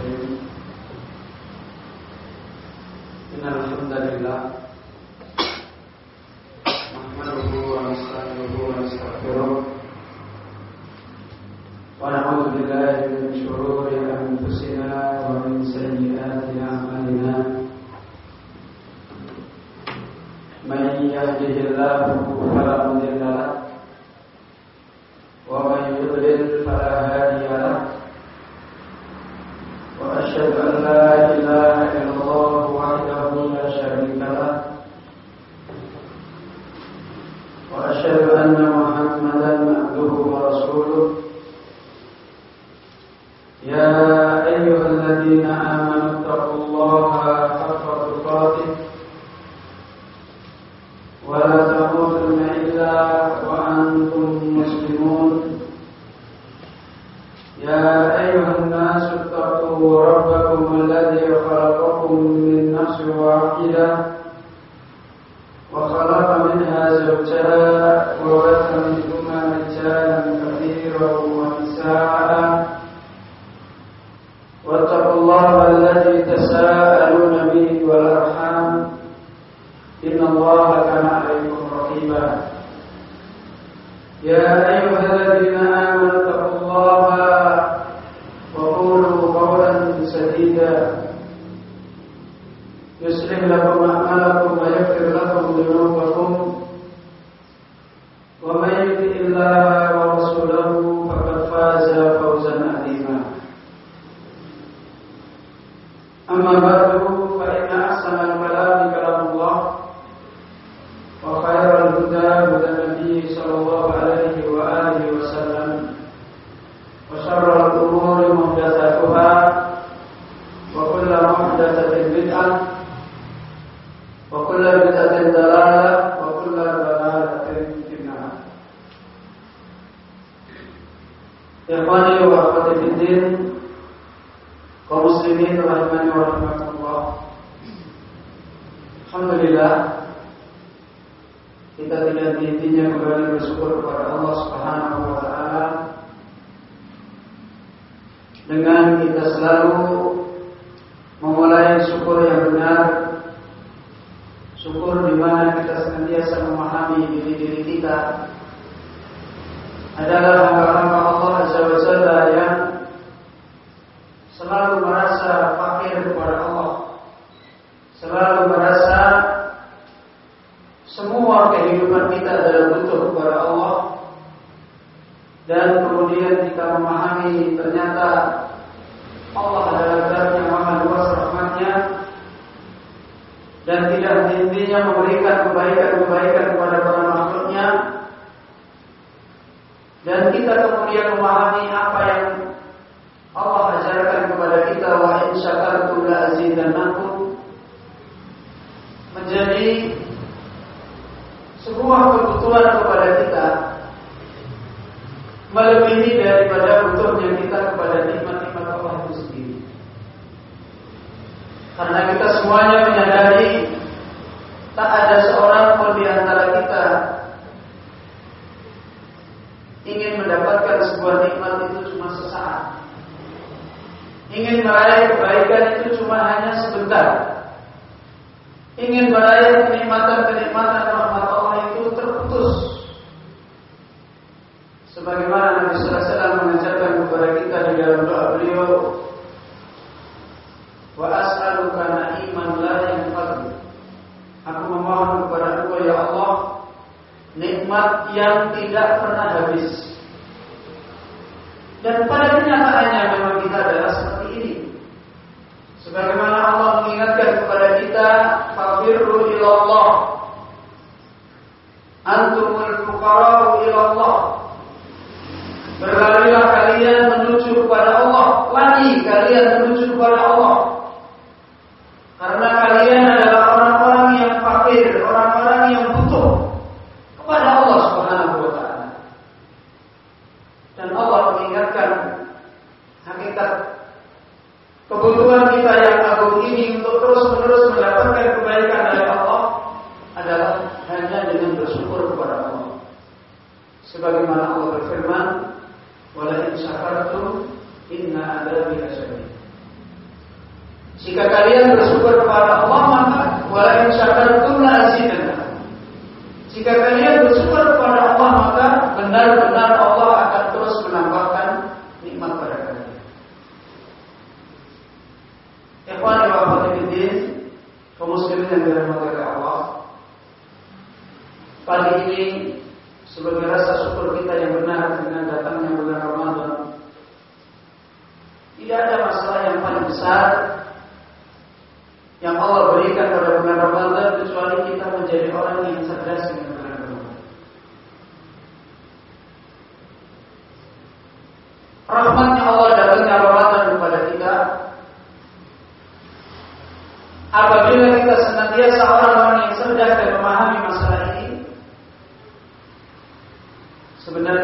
الرحيم إن الحمد لله merasa semua kehidupan kita adalah butuh kepada Allah, dan kemudian kita memahami ternyata Allah adalah Zat yang maha luas rahmatnya dan tidak henti-hentinya memberikan kebaikan-kebaikan kepada para makhluknya. Dan kita kemudian memahami apa yang Allah ajarkan kepada kita wa in syakartum la azidannakum menjadi sebuah kebutuhan kepada kita melebihi daripada butuhnya kita kepada nikmat-nikmat Allah itu sendiri. Karena kita semuanya menyadari tak ada seorang pun di antara kita ingin mendapatkan sebuah nikmat itu cuma sesaat. Ingin meraih kebaikan itu cuma hanya sebentar. Ingin meraih kenikmatan-kenikmatan rahmat Allah itu terputus. Sebagaimana Nabi Sallallahu Alaihi Wasallam mengajarkan kepada kita di dalam doa beliau, Wa as'aluka na'iman la yanfadu. Aku memohon kepada Engkau ya Allah nikmat yang tidak pernah habis. Dan pada kenyataannya memang kita adalah seperti ini. Sebagaimana haber rahmatnya Allah datangnya rahmatan kepada kita. Apabila kita senantiasa orang-orang yang sedang dan memahami masalah ini sebenarnya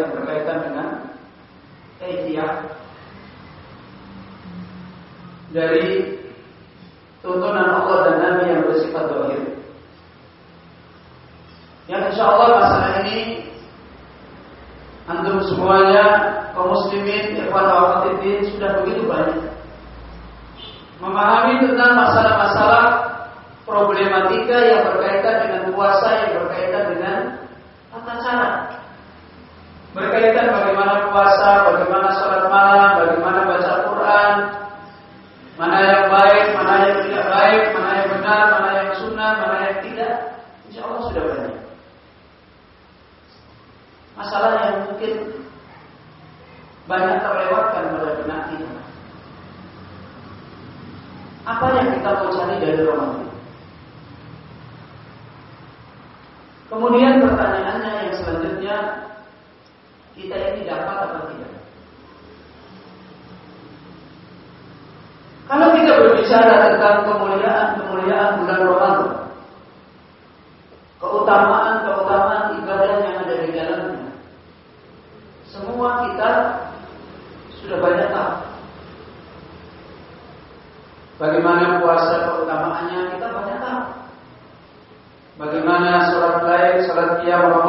yang berkaitan dengan Ekiah dari tuntunan Allah dan Nabi yang bersifat dohir. Yang insya Allah masalah ini antum semuanya kaum muslimin ikhwan itu sudah begitu banyak. Memahami tentang masalah-masalah problematika yang berkaitan dengan puasa yang berkaitan dengan tata cara berkaitan bagaimana puasa, bagaimana sholat malam, bagaimana baca Quran, mana yang baik, mana yang tidak baik, mana yang benar, mana yang sunnah, mana yang tidak. Insya Allah sudah banyak. Masalah yang mungkin banyak terlewatkan pada benak kita. Apa yang kita mau cari dari Ramadan? Kita ini dapat atau tidak? Kalau kita berbicara tentang kemuliaan-kemuliaan bulan Ramadan, keutamaan-keutamaan ibadah yang ada di dalamnya, semua kita sudah banyak tahu. Bagaimana puasa keutamaannya kita banyak tahu. Bagaimana sholat lain, sholat qiyam,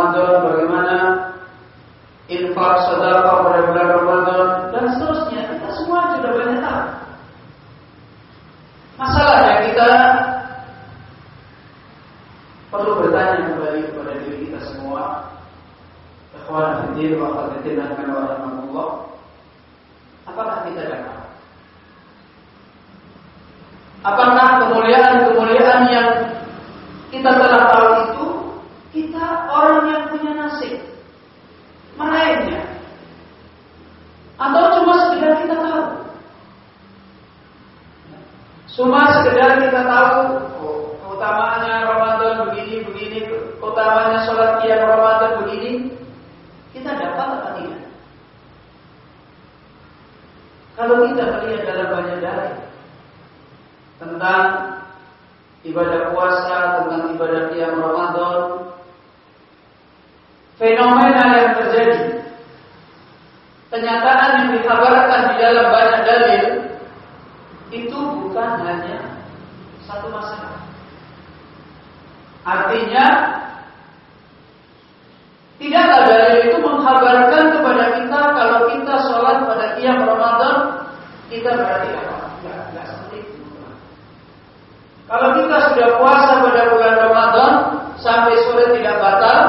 Kalau kita sudah puasa pada bulan Ramadan sampai sore tidak batal,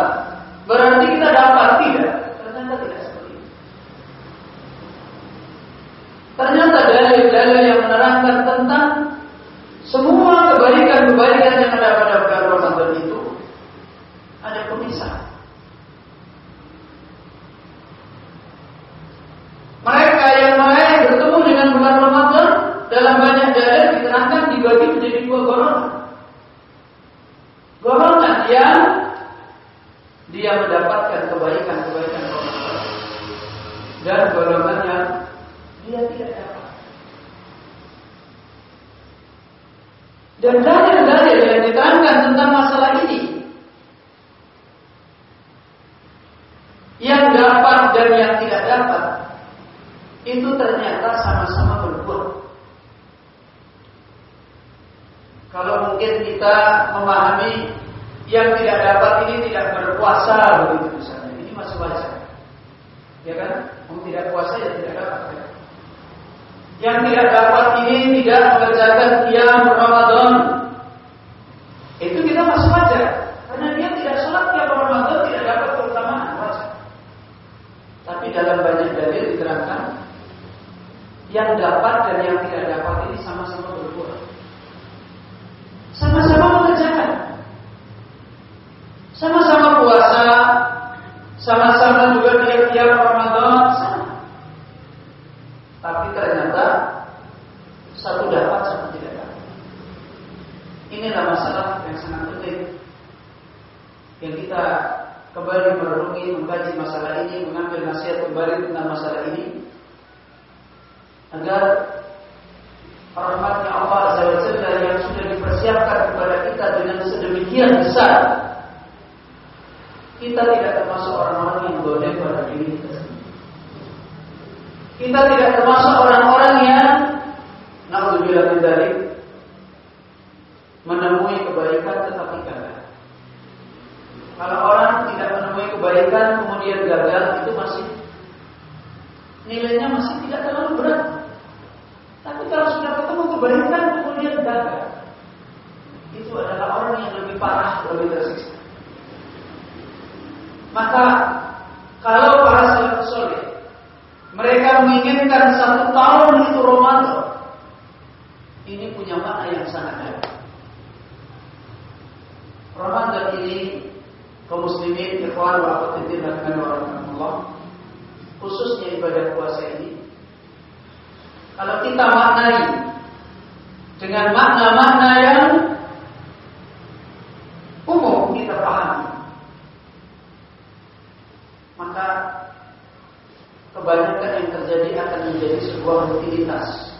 berarti kita dapat tidak? Ternyata tidak seperti itu. Ternyata dalil-dalil yang menerangkan tentang semua kebaikan-kebaikan yang ada pada bulan Ramadan itu ada pemisah. Mereka yang meraih bertemu dengan bulan Ramadan dalam dibagi menjadi dua golongan. Golongan yang dia mendapatkan kebaikan-kebaikan Ramadan dan golongan yang dia tidak dapat. Dan dalil-dalil yang diterangkan tentang masalah ini yang dapat dan yang tidak dapat itu ternyata sama-sama berbuat. Kalau mungkin kita memahami yang tidak dapat ini tidak berpuasa begitu misalnya, ini masih wajar. Ya kan? Yang tidak puasa ya tidak dapat. Ya? Yang tidak dapat ini tidak mengerjakan qiyam Ramadan. Itu kita masih wajar. Karena dia tidak sholat qiyam Ramadan tidak dapat keutamaan wajar. Tapi dalam banyak dalil diterangkan yang dapat dan yang tidak dapat ini sama-sama berbuat. Sama-sama mengerjakan. Sama-sama puasa, sama-sama juga tiap-tiap Ramadan, sama. Tapi ternyata satu dapat, satu tidak dapat. Inilah masalah yang sangat penting. Yang kita kembali merenungi, mengkaji masalah ini, mengambil nasihat kembali tentang masalah ini, agar rahmatnya Allah Azza wa Jalla yang sudah dipersiapkan kepada kita dengan sedemikian besar kita tidak termasuk orang-orang yang boleh pada diri kita. Kita tidak termasuk orang-orang yang naudzubillah dzalik menemui kebaikan tetapi gagal. Kalau orang tidak menemui kebaikan kemudian gagal nilainya masih tidak terlalu berat. Tapi kalau sudah ketemu kebaikan kemudian gagal, itu adalah orang yang lebih parah, lebih tersiksa. Maka kalau para salafus soleh mereka menginginkan satu tahun itu Ramadan, ini punya makna yang sangat dalam. Ramadan ini kaum muslimin ikhwan wa akhwat Allah khususnya ibadah puasa ini kalau kita maknai dengan makna-makna yang umum kita pahami, maka kebanyakan yang terjadi akan menjadi sebuah rutinitas.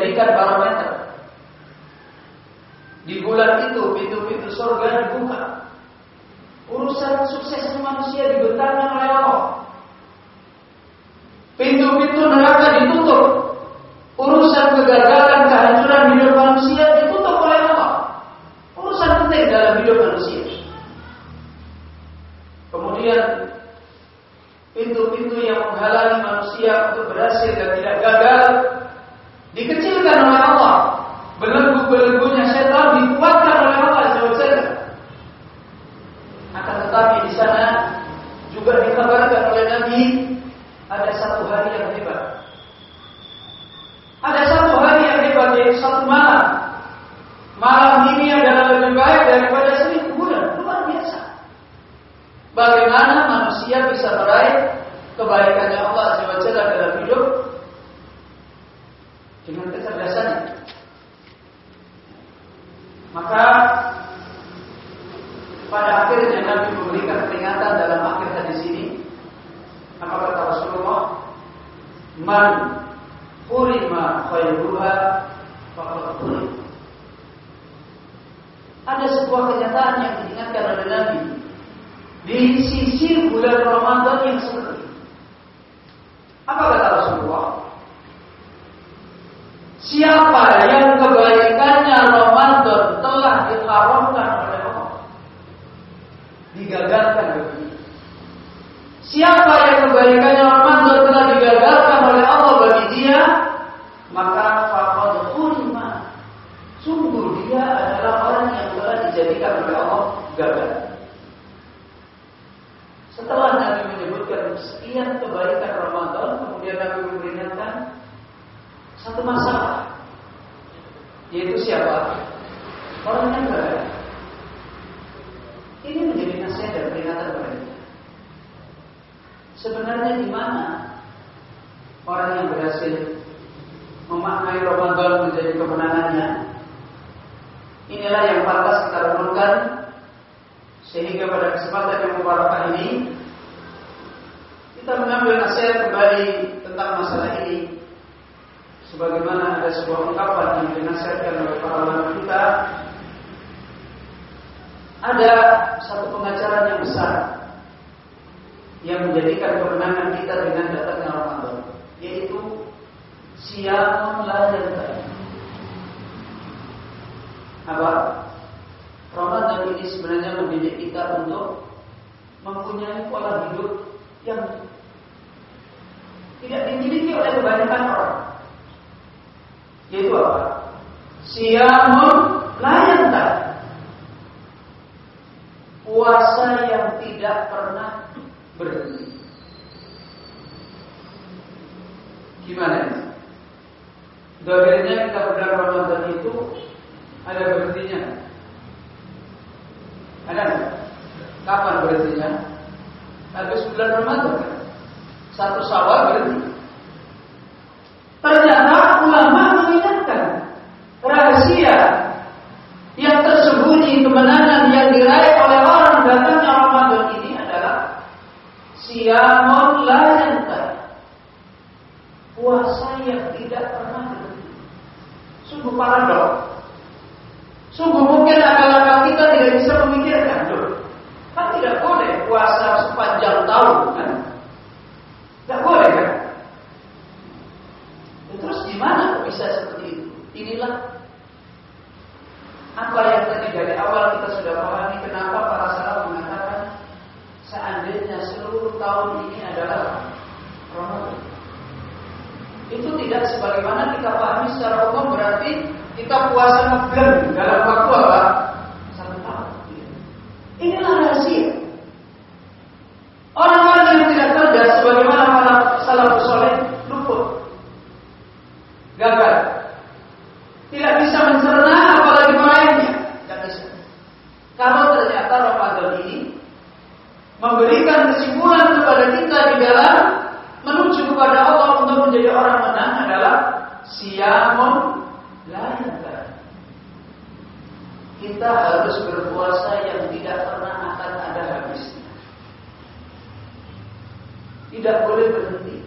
dijadikan barometer. Di bulan itu pintu-pintu surga dibuka. Urusan sukses manusia dibentangkan oleh Allah. Pintu-pintu neraka ditutup. Urusan kegagalan, kehancuran hidup manusia ditutup oleh Allah. Urusan penting dalam hidup manusia. Kemudian pintu-pintu yang menghalangi mempunyai pola hidup yang tidak dimiliki oleh kebanyakan orang. Yaitu apa? Siamun layantan. Puasa yang tidak pernah berhenti. Gimana ini? Dohirnya kita bulan Ramadan itu ada berhentinya. Ada nggak? Kapan berhentinya? Habis bulan Ramadan? Satu sawal berhenti. Ternyata ulama mengingatkan rahasia yang tersembunyi kemenangan yang diraih oleh orang datangnya Ramadan ini adalah siamun la Puasa yang tidak pernah berhenti. Sungguh paradok. Sungguh mungkin akal-akal kita tidak bisa memikirkan. Loh, kan tidak boleh puasa tahun kan? Boleh kan? Ya, terus gimana bisa seperti itu? Inilah apa yang tadi dari awal kita sudah pahami kenapa para sahabat mengatakan seandainya seluruh tahun ini adalah Ramadan. Itu tidak sebagaimana kita pahami secara umum berarti kita puasa ngebleng dalam waktu apa? Satu tahun. Inilah rahasia. Orang-orang yang tidak cerdas sebagaimana para salafus soleh luput. Gagal. Tidak bisa mencerna apalagi meraihnya. Tidak bisa. Kalau ternyata Ramadan ini memberikan kesimpulan kepada kita di dalam menuju kepada Allah untuk menjadi orang menang adalah siamun lain Kita harus berpuasa yang tidak pernah akan ada habisnya. Tidak boleh berhenti.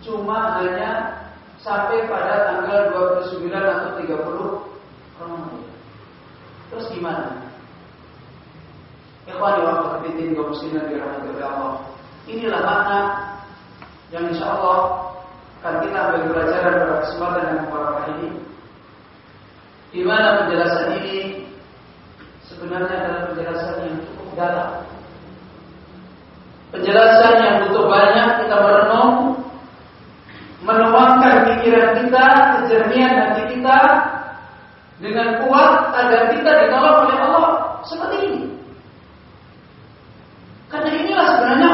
Cuma hanya sampai pada tanggal 29 atau 30 Ramadan. Terus gimana? Ikhwani wa muslimin dirahmati Allah. Inilah makna yang insya Allah akan kita ambil pelajaran pada kesempatan yang mubarakah ini. Di mana penjelasan ini sebenarnya adalah penjelasan yang cukup dalam. Penjelasan yang butuh banyak kita merenung, menuangkan pikiran kita, kejernihan hati kita dengan kuat agar kita ditolong oleh Allah seperti ini. Karena inilah sebenarnya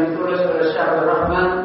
من تونس إلى الرحمن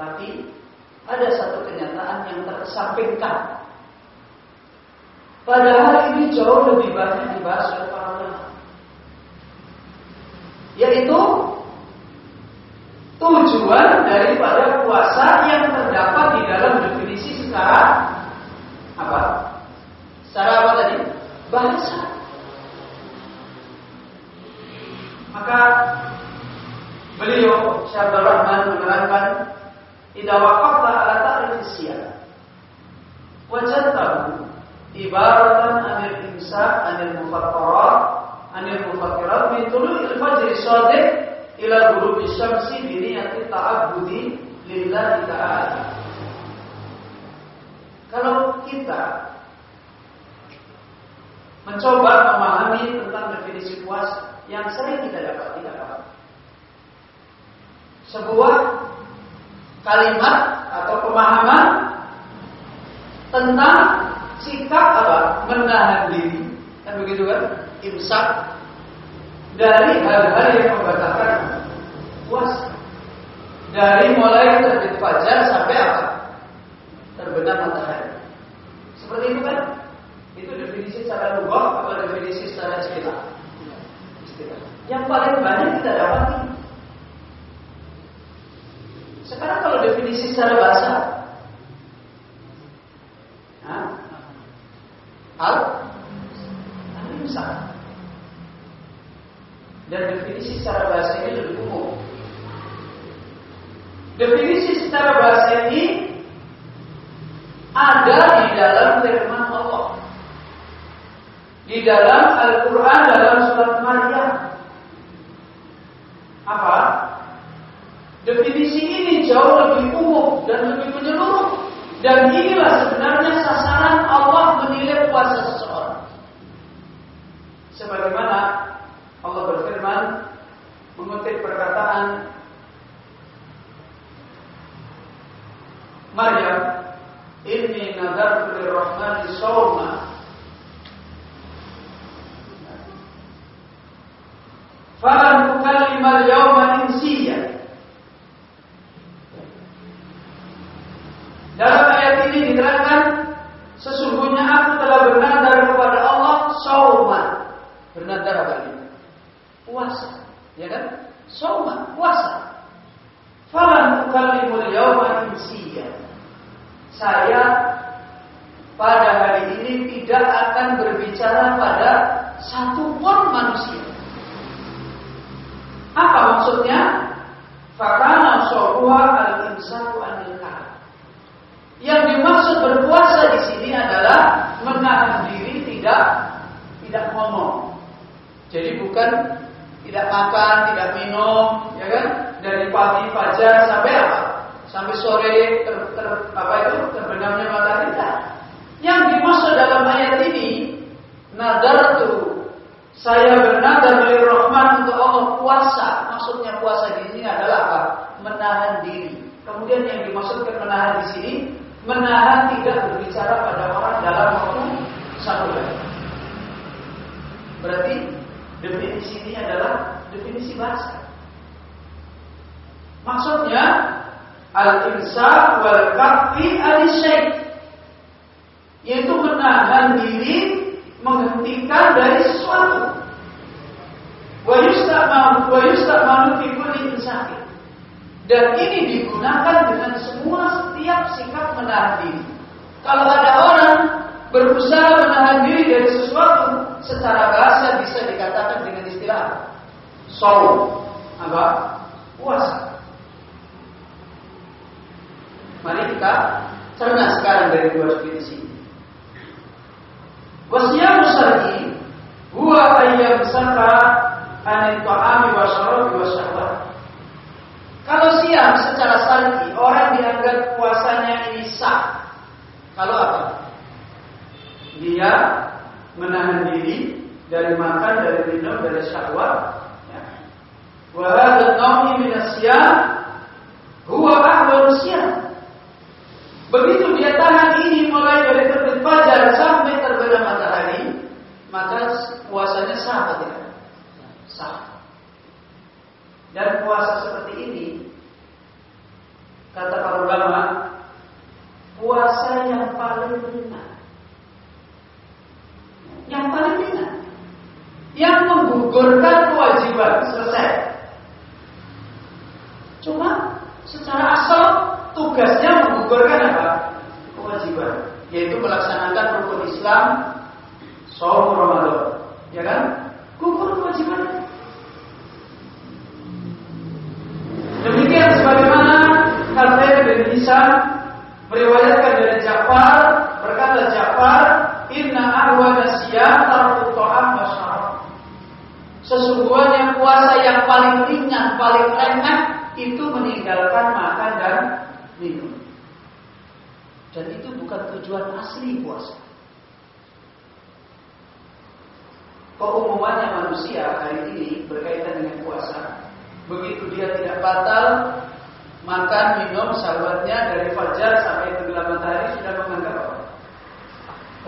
Tapi ada satu kenyataan yang terkesampingkan. Padahal ini jauh lebih banyak dibahas oleh para ulama. Yaitu tujuan daripada puasa yang terdapat di dalam definisi secara apa? Secara apa tadi? Bahasa. Maka beliau Syabdul Rahman menerangkan Idza waqafta ala ta'rif as-siyam. Wajadtahu ibaratan anil insaq anil mufattarat anil mufattirat min tulu'il fajri shadiq ila ghurubi syamsi bi niyati ta'abbudi lillahi ta'ala. Kalau kita mencoba memahami tentang definisi puasa yang sering kita dapat tidak paham. Sebuah kalimat atau pemahaman tentang sikap apa? Menahan diri. Dan begitu kan? Imsak dari hal-hal yang membatalkan. Puasa dari mulai terbit fajar sampai apa? Terbenam matahari. Seperti itu kan? Itu definisi secara lugah atau definisi secara istilah. Yang paling banyak kita dapat. Sekarang kalau definisi secara bahasa Hah? Al Al-Insan Dan definisi secara bahasa ini lebih umum. Definisi secara bahasa ini Ada di dalam firman Allah. Di dalam Al-Quran dalam surat Maryam. Apa? Definisi ini jauh lebih umum dan lebih menyeluruh. Dan inilah sebenarnya sasaran Allah menilai puasa seseorang. Sebagaimana Allah berfirman mengutip perkataan Maryam, ini nazar dari Rahman di shawma." Falan bukan lima jauh insiyan. Dalam ayat ini diterangkan sesungguhnya aku telah bernadar kepada Allah sauman. Bernadar apa ini? Puasa, ya kan? Sauman, puasa. Falan ukallimul yawma insiya. Saya pada hari ini paling enak itu meninggalkan makan dan minum. Dan itu bukan tujuan asli puasa. Keumumannya manusia hari ini berkaitan dengan puasa. Begitu dia tidak batal, makan, minum, sahabatnya dari fajar sampai tenggelam matahari sudah menganggap apa?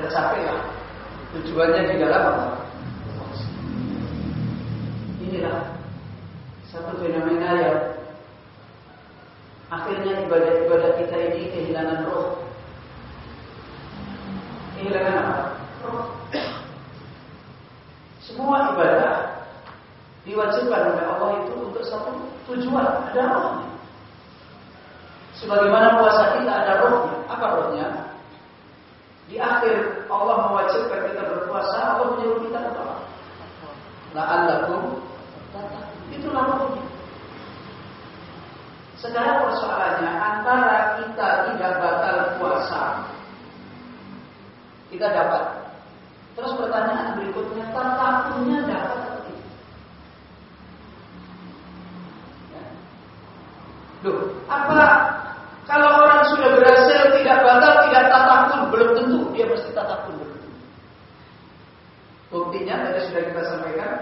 Tercapailah. Tujuannya di dalam apa? Inilah satu fenomena yang akhirnya ibadah-ibadah kita ini kehilangan roh. Kehilangan apa? Roh. Semua ibadah diwajibkan oleh Allah itu untuk satu tujuan, ada rohnya. Sebagaimana puasa kita ada rohnya. Apa rohnya? Di akhir Allah mewajibkan kita berpuasa, Allah menyuruh kita untuk apa? La'allakum Itulah rohnya. Sekarang persoalannya antara kita tidak batal puasa, kita dapat. Terus pertanyaan berikutnya, tatapunya dapat atau tidak? Ya. Apa kalau orang sudah berhasil tidak batal, tidak tatakun, belum tentu dia mesti tatakun. Buktinya tadi sudah kita sampaikan,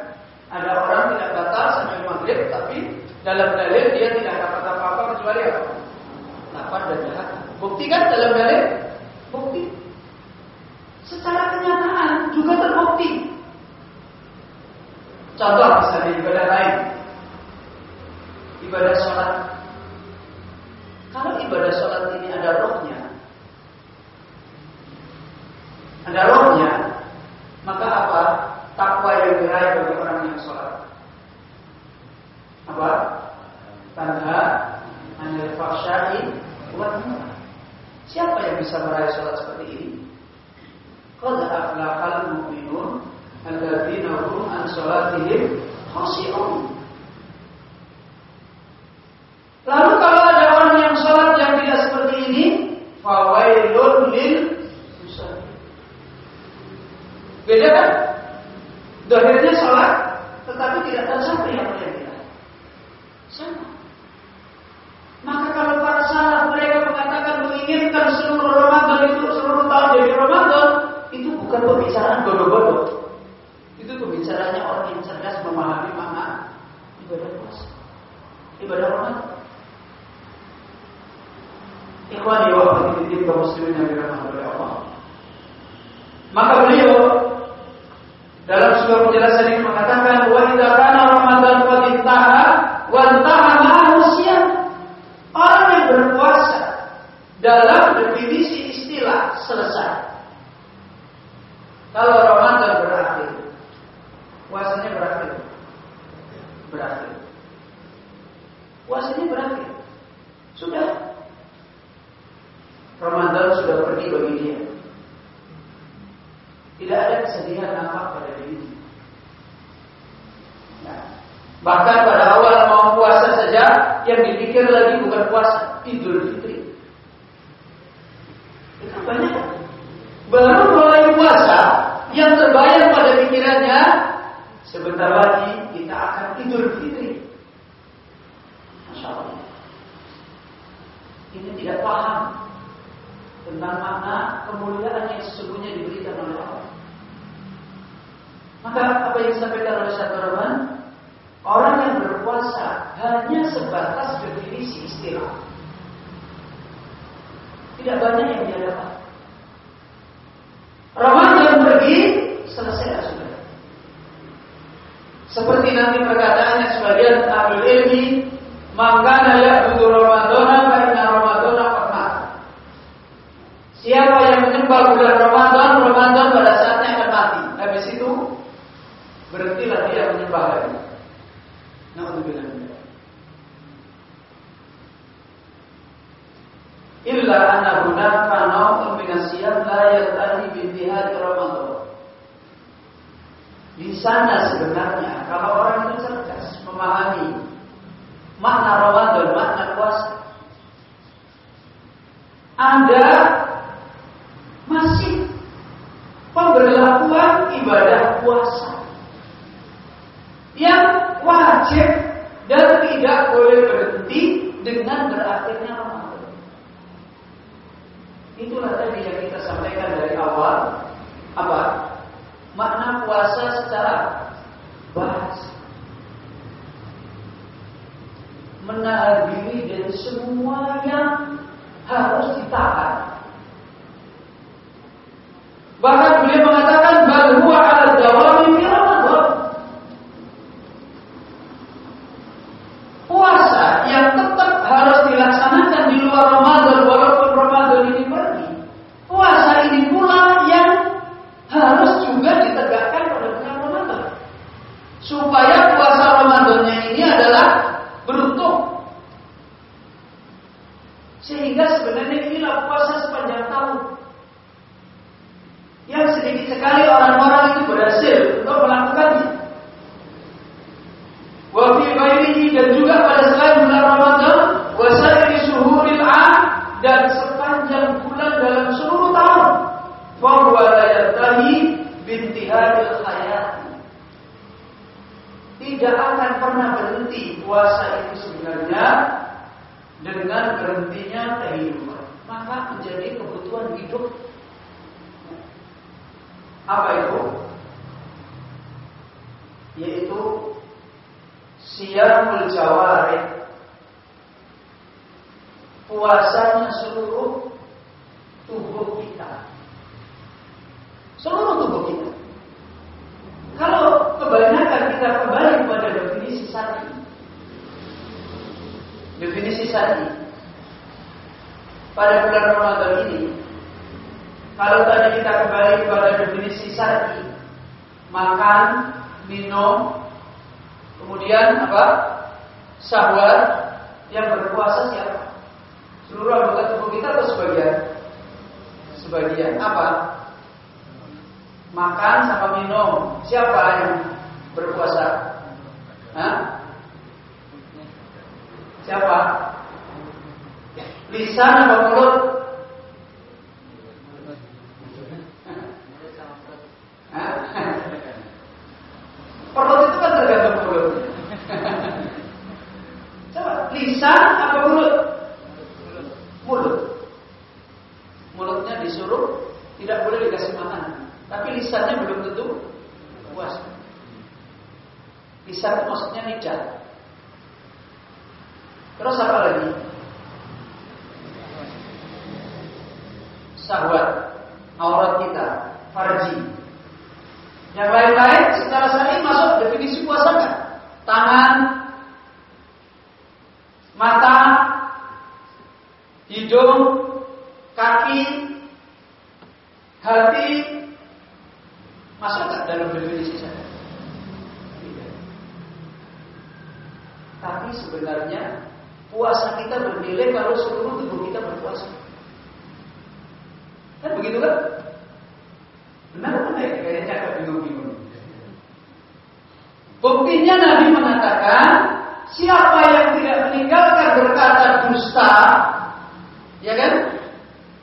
ada orang tidak batal sampai maghrib, tapi dalam dalil dia tidak dapat apa-apa kecuali apa? Lapar dan jahat. Bukti kan dalam dalil? Bukti. Secara kenyataan juga terbukti. Contoh misalnya ibadah lain. Ibadah sholat. Kalau ibadah sholat ini ada rohnya, ada rohnya, maka apa? Takwa yang diraih bagi orang yang sholat. Apa? Tanha anil fahsyai wa Siapa yang bisa meraih sholat seperti ini? Qad aflahal mu'minun alladzina hum an sholatihim khashi'un. Lalu kalau ada orang yang sholat yang tidak seperti ini, fawailun lil Beda kan? Dohirnya sholat, tetapi tidak tercapai apa yang kita. Sama. Maka kalau para salah mereka mengatakan menginginkan seluruh Ramadan itu seluruh tahun jadi Ramadan, itu bukan pembicaraan bodoh-bodoh. Itu pembicaraannya orang yang cerdas memahami makna ibadah puasa, ibadah Ramadan. Ikhwan ya Allah, kaum muslimin yang dirahmati oleh Allah. Maka beliau dalam sebuah penjelasan ini mengatakan wa idza kana Ramadan qad intaha wa intaha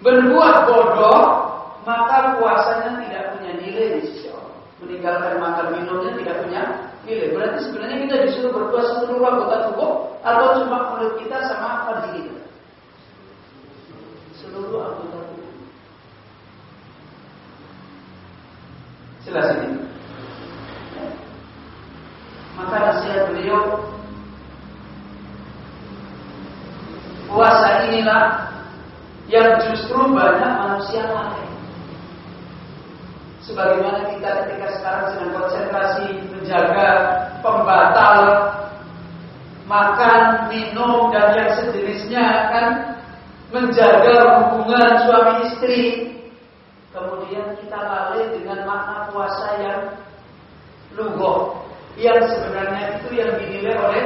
Berbuat bodoh, maka puasanya tidak punya nilai di sisi Allah. Meninggalkan makan minumnya tidak punya nilai. Berarti sebenarnya kita disuruh berpuasa seluruh anggota tubuh atau cuma mulut kita sama farji kita. Seluruh anggota tubuh. Jelas ini. Maka nasihat beliau puasa inilah yang justru banyak manusia lalai. Sebagaimana kita ketika sekarang sedang konsentrasi menjaga pembatal makan, minum dan yang sejenisnya kan menjaga hubungan suami istri. Kemudian kita lalai dengan makna puasa yang lugoh yang sebenarnya itu yang dinilai oleh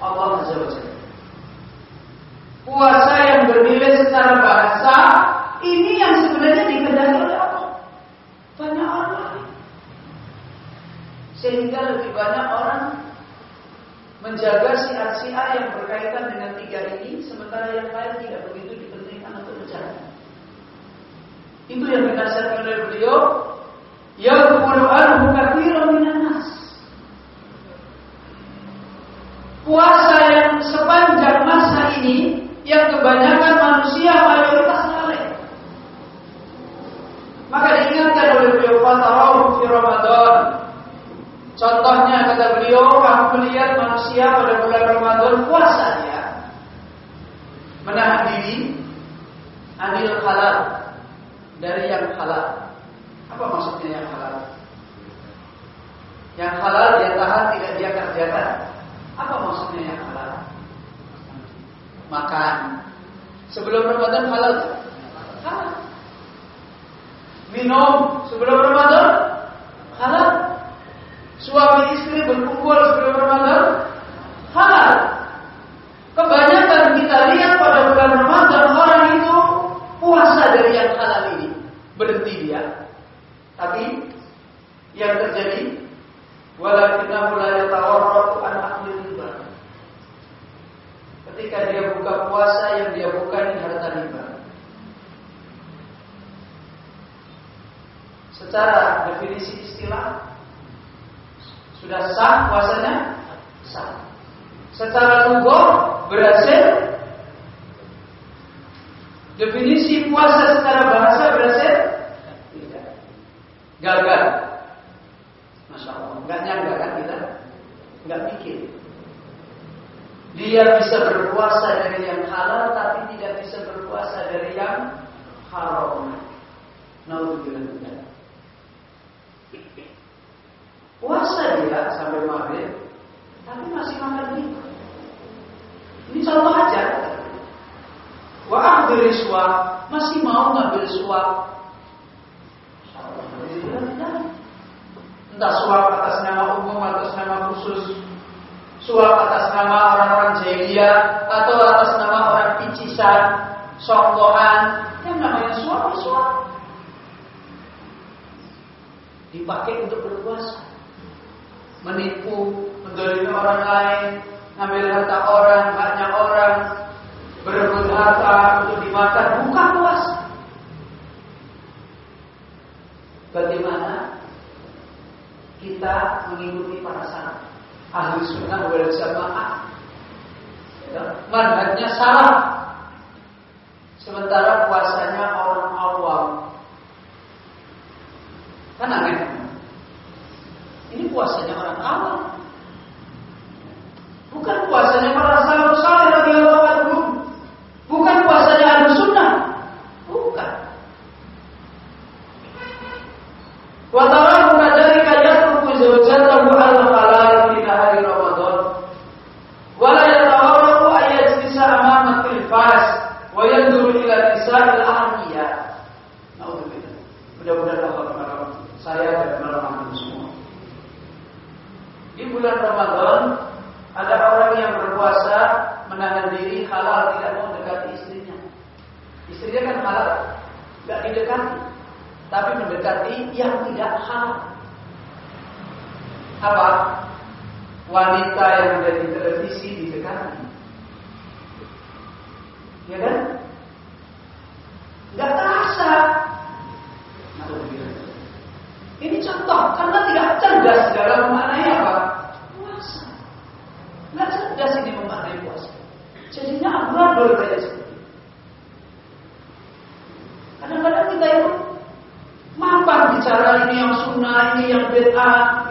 Allah Azza wa Jalla. Puasa yang bernilai secara bahasa ini yang sebenarnya dikendaki oleh Allah. Banyak orang lain. Sehingga lebih banyak orang menjaga siar-siar yang berkaitan dengan tiga ini, sementara yang lain tidak begitu dipentingkan untuk menjaga. Itu yang dikasihkan oleh beliau. Ya anhu katsirun minan nas. Puasa yang sepanjang masa ini yang kebanyakan manusia mayoritas lalai. Maka diingatkan oleh beliau fatarahu fi Ramadan. Contohnya kata beliau, kamu melihat manusia pada bulan Ramadan puasa ya. Menahan diri anil halal dari yang halal. Apa maksudnya yang halal? Yang halal dia tahan tidak dia kerjakan. Apa maksudnya yang halal? makan. Sebelum Ramadan halal? Halal. Minum sebelum Ramadan? Halal. Suami istri berkumpul sebelum Ramadan? Halal. Kebanyakan kita lihat pada bulan Ramadan orang itu puasa dari yang halal ini. Berhenti dia. Tapi yang terjadi walakinnahu la yatawarratu an ahlil Ketika dia buka puasa yang dia buka ini harta riba. Secara definisi istilah sudah sah puasanya? Sah. Secara lugo berhasil Definisi puasa secara bahasa berhasil? Tidak. Gagal. Masya Allah. Enggak nyangka kan kita? Enggak mikir. Dia bisa berpuasa dari yang halal tapi tidak bisa berpuasa dari yang haram. Naudzubillah. Puasa dia sampai maghrib tapi masih makan riba. Ini contoh aja. Wa ambil suap masih mau ngambil suap. Entah suap atas nama umum atas nama khusus, suap atas nama orang-orang jahiliyah atau atas nama orang picisan, songkohan, yang namanya suap ya suap. Dipakai untuk berpuasa, menipu, mendolimi orang lain, ngambil harta orang, haknya orang, berebut harta untuk dimakan bukan puasa. Bagaimana kita mengikuti para salaf ahli sunnah wal jamaah. Ya, manhajnya salah. Sementara puasanya orang awam. Kan aneh ini puasanya orang awam. Bukan puasanya para salaf saleh radhiyallahu anhum. Bukan puasanya ahlu sunnah. Bukan. Wa tarahu kadzalika yatruku zawjatahu al-halal fi nahari Ramadan. Wa la yatawarraqu an yajlisa amama tilfas wa yanzuru ila nisa'il ahliya. Nauzubillah. Mudah-mudahan Allah menolong saya dan menolong semua. Di bulan Ramadan ada orang yang berpuasa menahan diri halal tidak mau mendekati istrinya. Istrinya kan halal, tidak didekati, tapi mendekati yang tidak halal. Apa? Wanita yang ada di televisi didekati. Ya kan? Tidak terasa. Ini contoh karena tidak cerdas dalam memaknai apa? Puasa. Tidak cerdas ini memaknai puasa. Jadinya amburadul kayak seperti Kadang-kadang kita itu mampang bicara ini yang sunnah, ini yang bid'ah?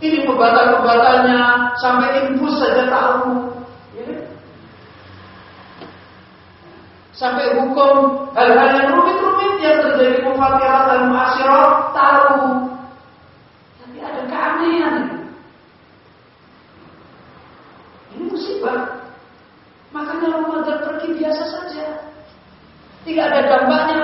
Ini pembatal-pembatalnya sampai infus saja tahu, ya kan? Sampai hukum hal-hal yang rumit-rumit yang terjadi mufakirat dan muasyirah tahu. Tapi ada keanehan. Ini musibah. Makanya Ramadan pergi biasa saja. Tidak ada dampaknya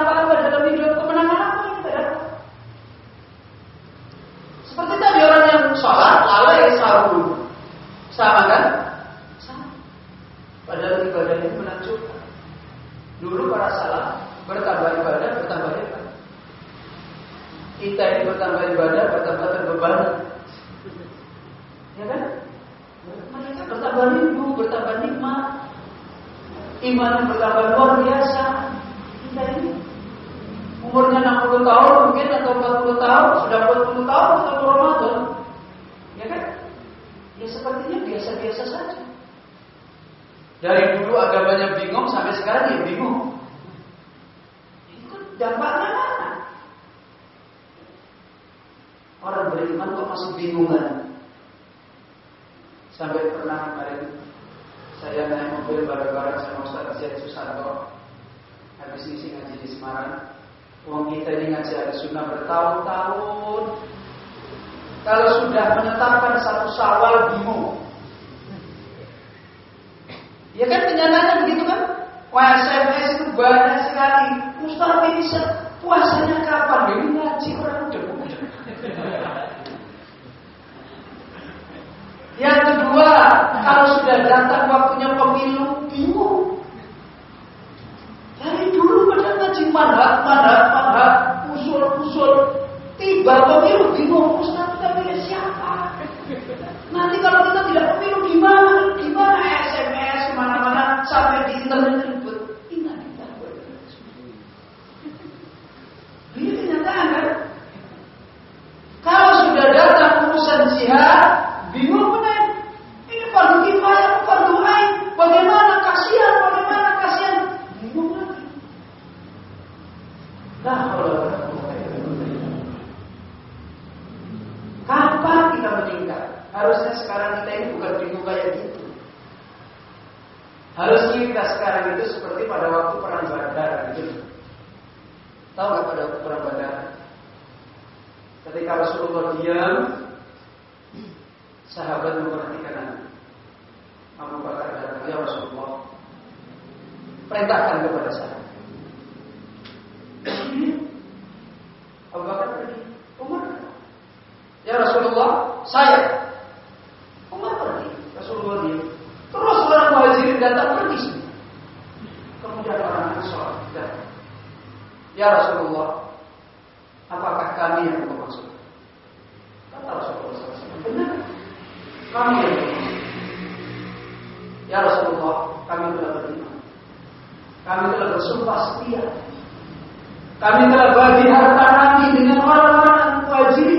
Kami Ya Rasulullah, kami telah beriman. Kami telah bersumpah setia. Kami telah bagi harta kami dengan orang-orang wajib.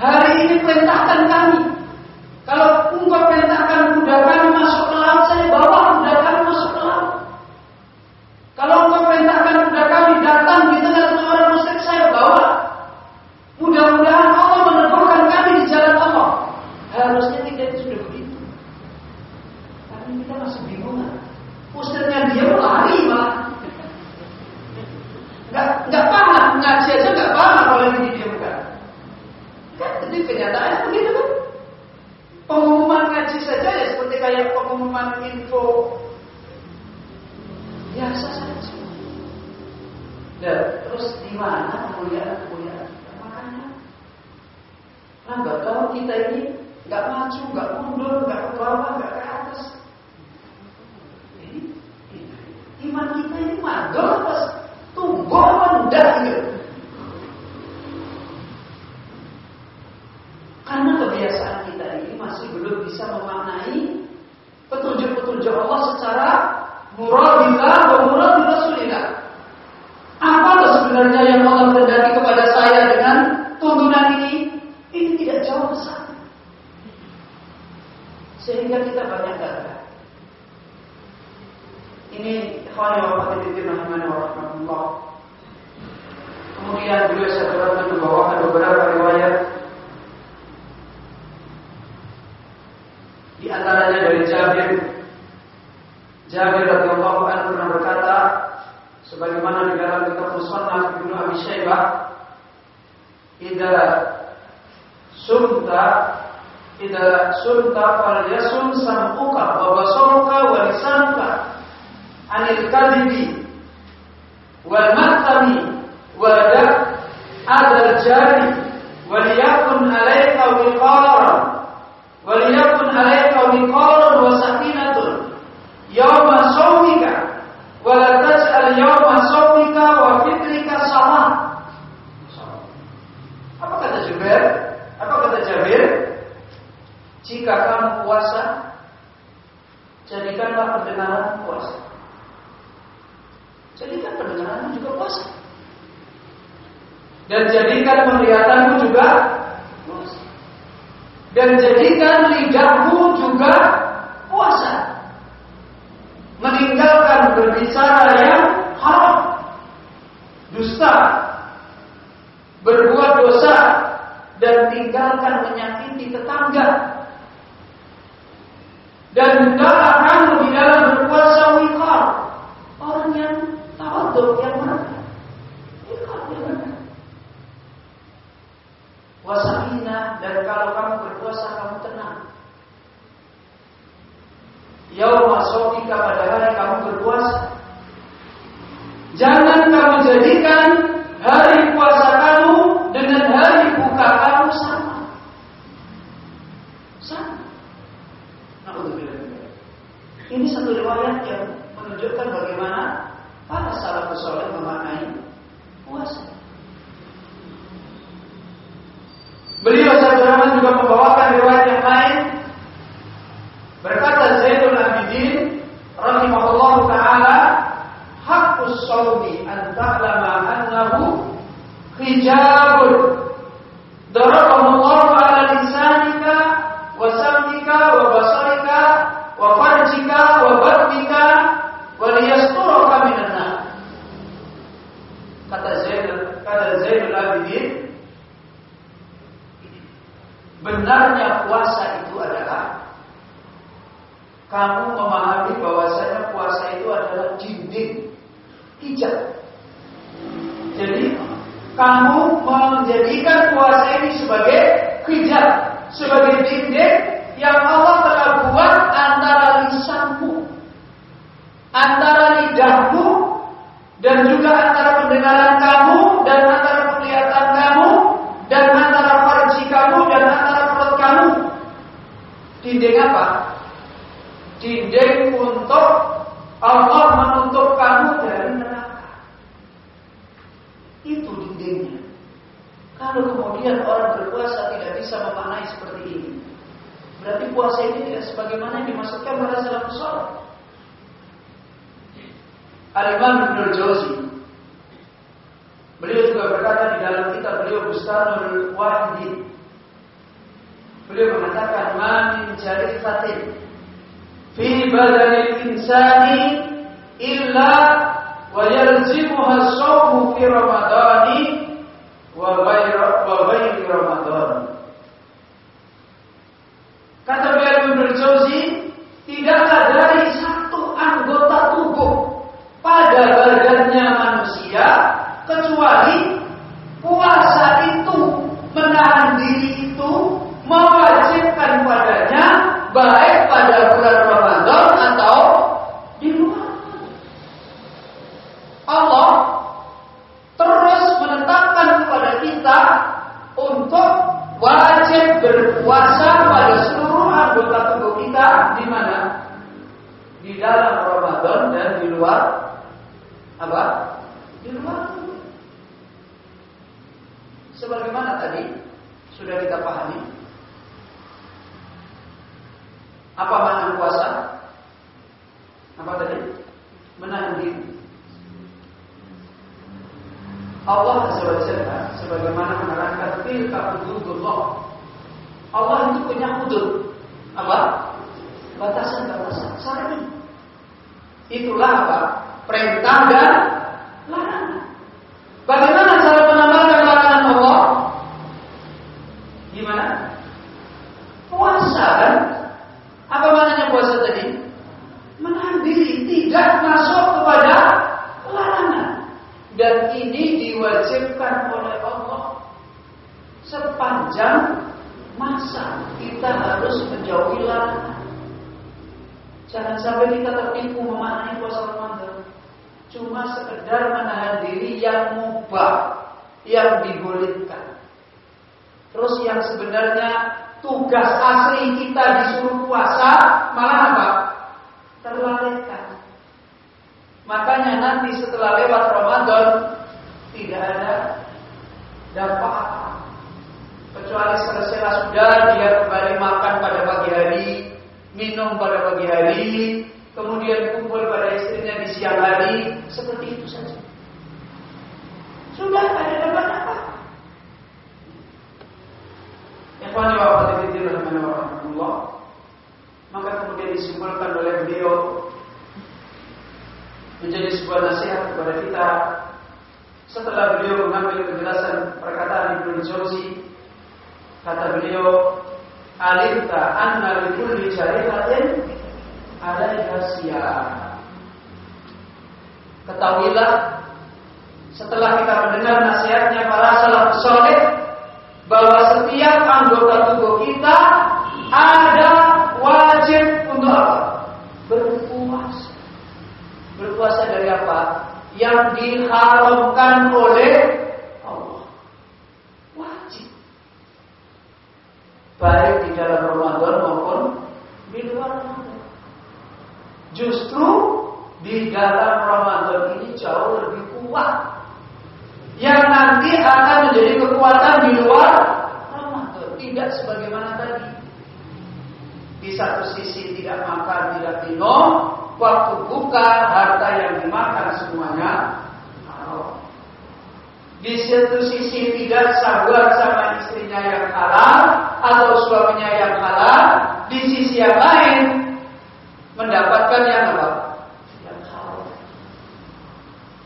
Hari ini perintahkan kami berbicara yang haram, dusta, berbuat dosa, dan tinggalkan menyakiti tetangga. Dan enggak kamu di dalam berpuasa wikar orang yang tawaduk yang mana Wikar yang mereka. Wasahina dan kalau kamu berpuasa kamu tenang. yaumah sofika pada hari যার Al-Imam Ibn Jauzi Beliau juga berkata di dalam kitab beliau Bustanul Wahdi Beliau mengatakan Ma min jarisatin Fi badanil insani Illa Wa yarzimuha sawmu fi ramadani Wa mandiri itu mewajibkan padanya baik pada bulan Ramadan Justru di dalam Ramadan ini jauh lebih kuat yang nanti akan menjadi kekuatan di luar Ramadan. Tidak sebagaimana tadi. Di satu sisi tidak makan, tidak minum, waktu buka harta yang dimakan semuanya. Di satu sisi tidak sabar sama istrinya yang halal atau suaminya yang halal. Di sisi yang lain mendapatkan yang apa? Yang haram.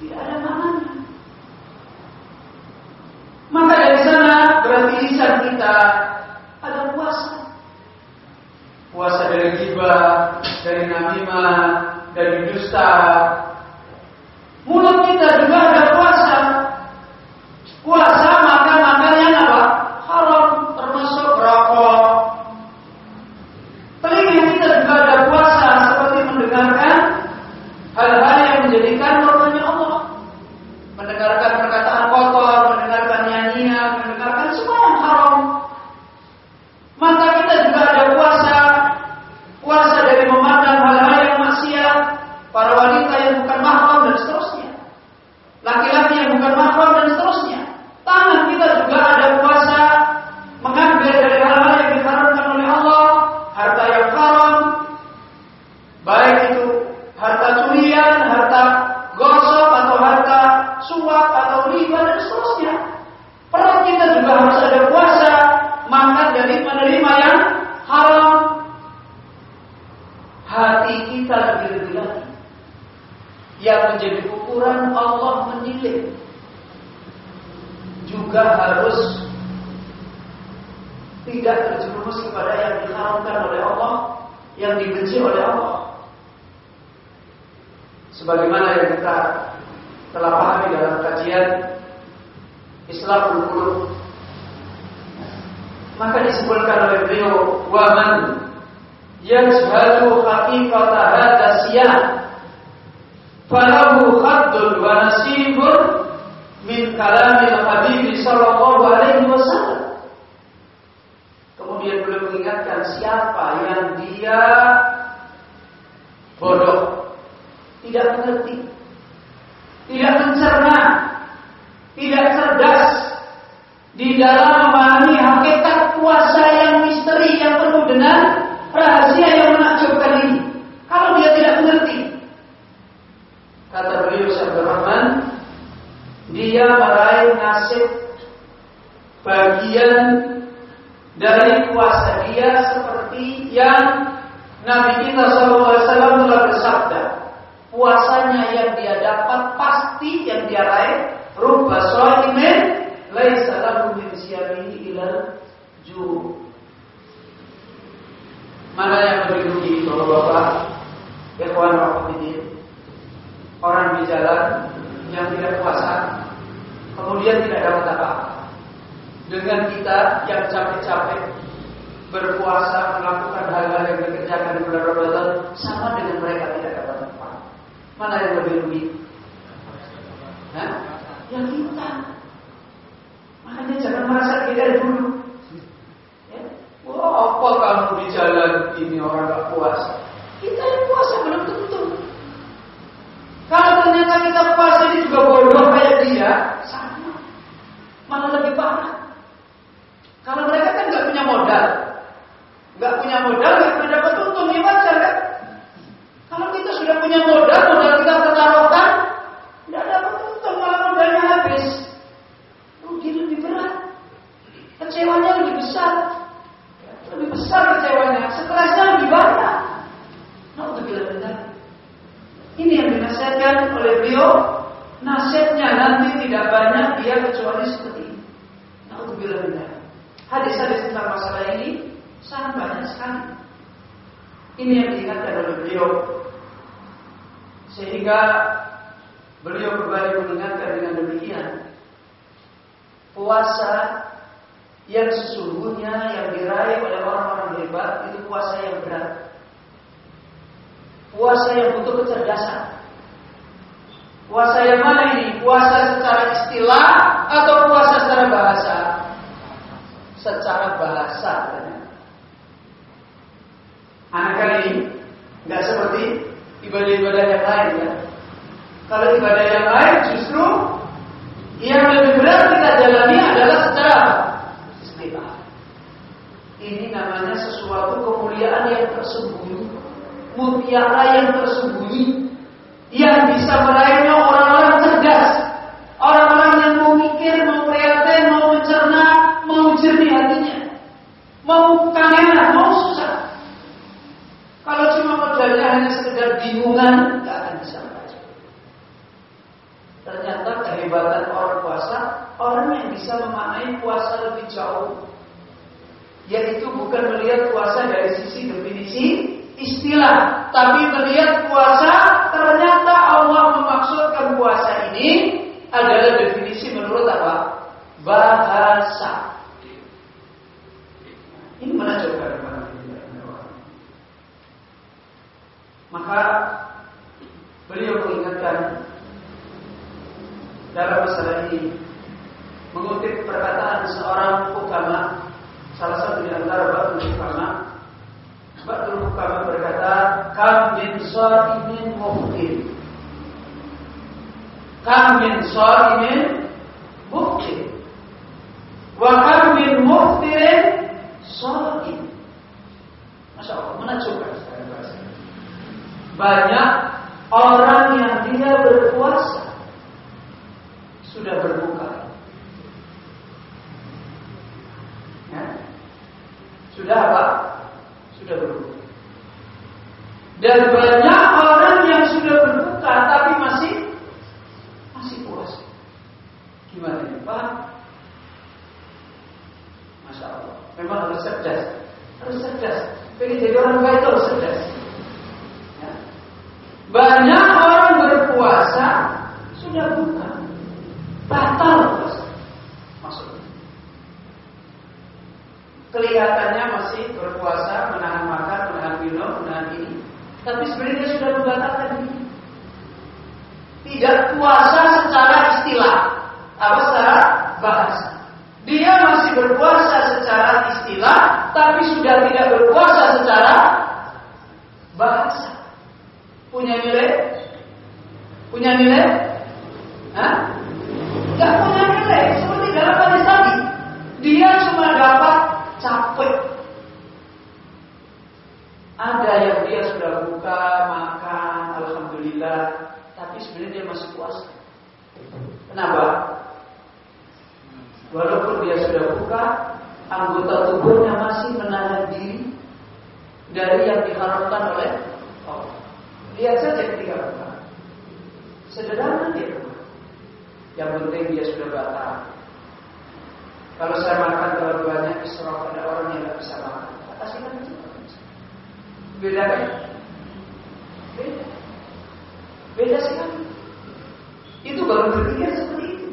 Tidak ada maknanya. Maka dari sana berarti lisan kita ada puasa. Puasa dari ghibah, dari namimah, dari dusta. Mulut kita juga ada. Puasa dia meraih nasib bagian dari puasa dia seperti yang Nabi kita SAW telah bersabda, puasanya yang dia dapat pasti yang dia raih rubah shaimin laisa lahu min siyamihi ila ju. Mana yang lebih rugi Bapak-bapak, ikhwan wafidin, orang di jalan yang tidak puasa, kemudian tidak dapat apa dengan kita yang capek-capek berpuasa melakukan hal-hal yang dikerjakan di bulan Ramadan sama dengan mereka tidak dapat apa. Mana yang lebih rugi? Hah? Ya kita. Makanya jangan merasa kita dulu. Ya? Wah, apa kamu di jalan ini orang gak puasa? Kita yang puasa belum tentu. Kalau ternyata kita puasa ini juga bodoh kayak dia. Malah lebih parah. Kalau mereka kan nggak punya modal, nggak punya modal, nggak punya dapat untung, ya wajar kan? Kalau kita sudah punya modal, modal kita pertaruhkan, nggak dapat untung, malah modalnya habis. Rugi lebih berat, kecewanya lebih besar, lebih besar kecewanya, stresnya lebih banyak. Nah, untuk benar. Ini yang dinasihatkan oleh beliau, nasihatnya nanti tidak banyak dia kecuali seperti benar. Hadis-hadis tentang masalah ini sangat banyak sekali. Ini yang diingatkan oleh beliau. Sehingga beliau kembali mengingatkan dengan demikian. Puasa yang sesungguhnya yang diraih oleh orang-orang hebat itu puasa yang berat. Puasa yang butuh kecerdasan. Puasa yang mana ini? Puasa secara istilah atau puasa secara bahasa? Secara bahasa. Anak ini nggak seperti ibadah-ibadah yang lain ya. Kalau ibadah yang lain justru yang lebih berat kita jalani adalah secara istilah. kemuliaan yang tersembunyi, mutiara yang tersembunyi, yang bisa meraihnya orang-orang cerdas, orang-orang yang mau mikir, mau prihatin, mau mencerna, mau jernih hatinya, mau kangenan, mau susah. Kalau cuma modalnya hanya sekedar bingungan, nggak akan bisa baca. Ternyata kehebatan orang puasa, orang yang bisa memaknai puasa lebih jauh yaitu bukan melihat puasa dari sisi definisi istilah, tapi melihat puasa ternyata Allah memaksudkan puasa ini adalah definisi menurut apa? Bahasa. Ini mana coba Maka beliau mengingatkan dalam masalah ini mengutip perkataan seorang ulama salah satu di antara Ba'dul Hukama. Ba'dul Hukama berkata Kam min sa'imin muftir Kam min sa'imin muftir Wa kam min muftirin Masya Allah, menakjubkan Banyak orang yang dia berpuasa Sudah berbuka Sudah apa? Sudah berbuka. Dan banyak orang yang sudah berbuka tapi masih masih puasa. Gimana ini, Pak? Masya Allah. Memang harus cerdas. Harus cerdas. Pengen jadi orang baik harus cerdas. Ya. Banyak orang berpuasa sudah buka. Batal puasa. kelihatannya masih berpuasa, menahan makan, menahan minum, menahan ini. Tapi sebenarnya sudah membatalkan ini. Tidak puasa secara istilah, apa secara bahasa. Dia masih berpuasa secara istilah, tapi sudah tidak berpuasa secara bahasa. Punya nilai? Punya nilai? Hah? Gak punya nilai. Seperti dalam hadis tadi, dia cuma dapat capek. Ada yang dia sudah buka, makan, alhamdulillah, tapi sebenarnya dia masih puasa. Kenapa? Walaupun dia sudah buka, anggota tubuhnya masih menahan diri dari yang diharapkan oleh. Lihat saja ketika buka. Sederhana dia Yang penting dia sudah batal. Kalau saya makan terlalu banyak israf pada orang yang tidak bisa makan. Kasihkan itu. Beda kan? Beda. Beda sekali. Itu baru berpikir seperti itu.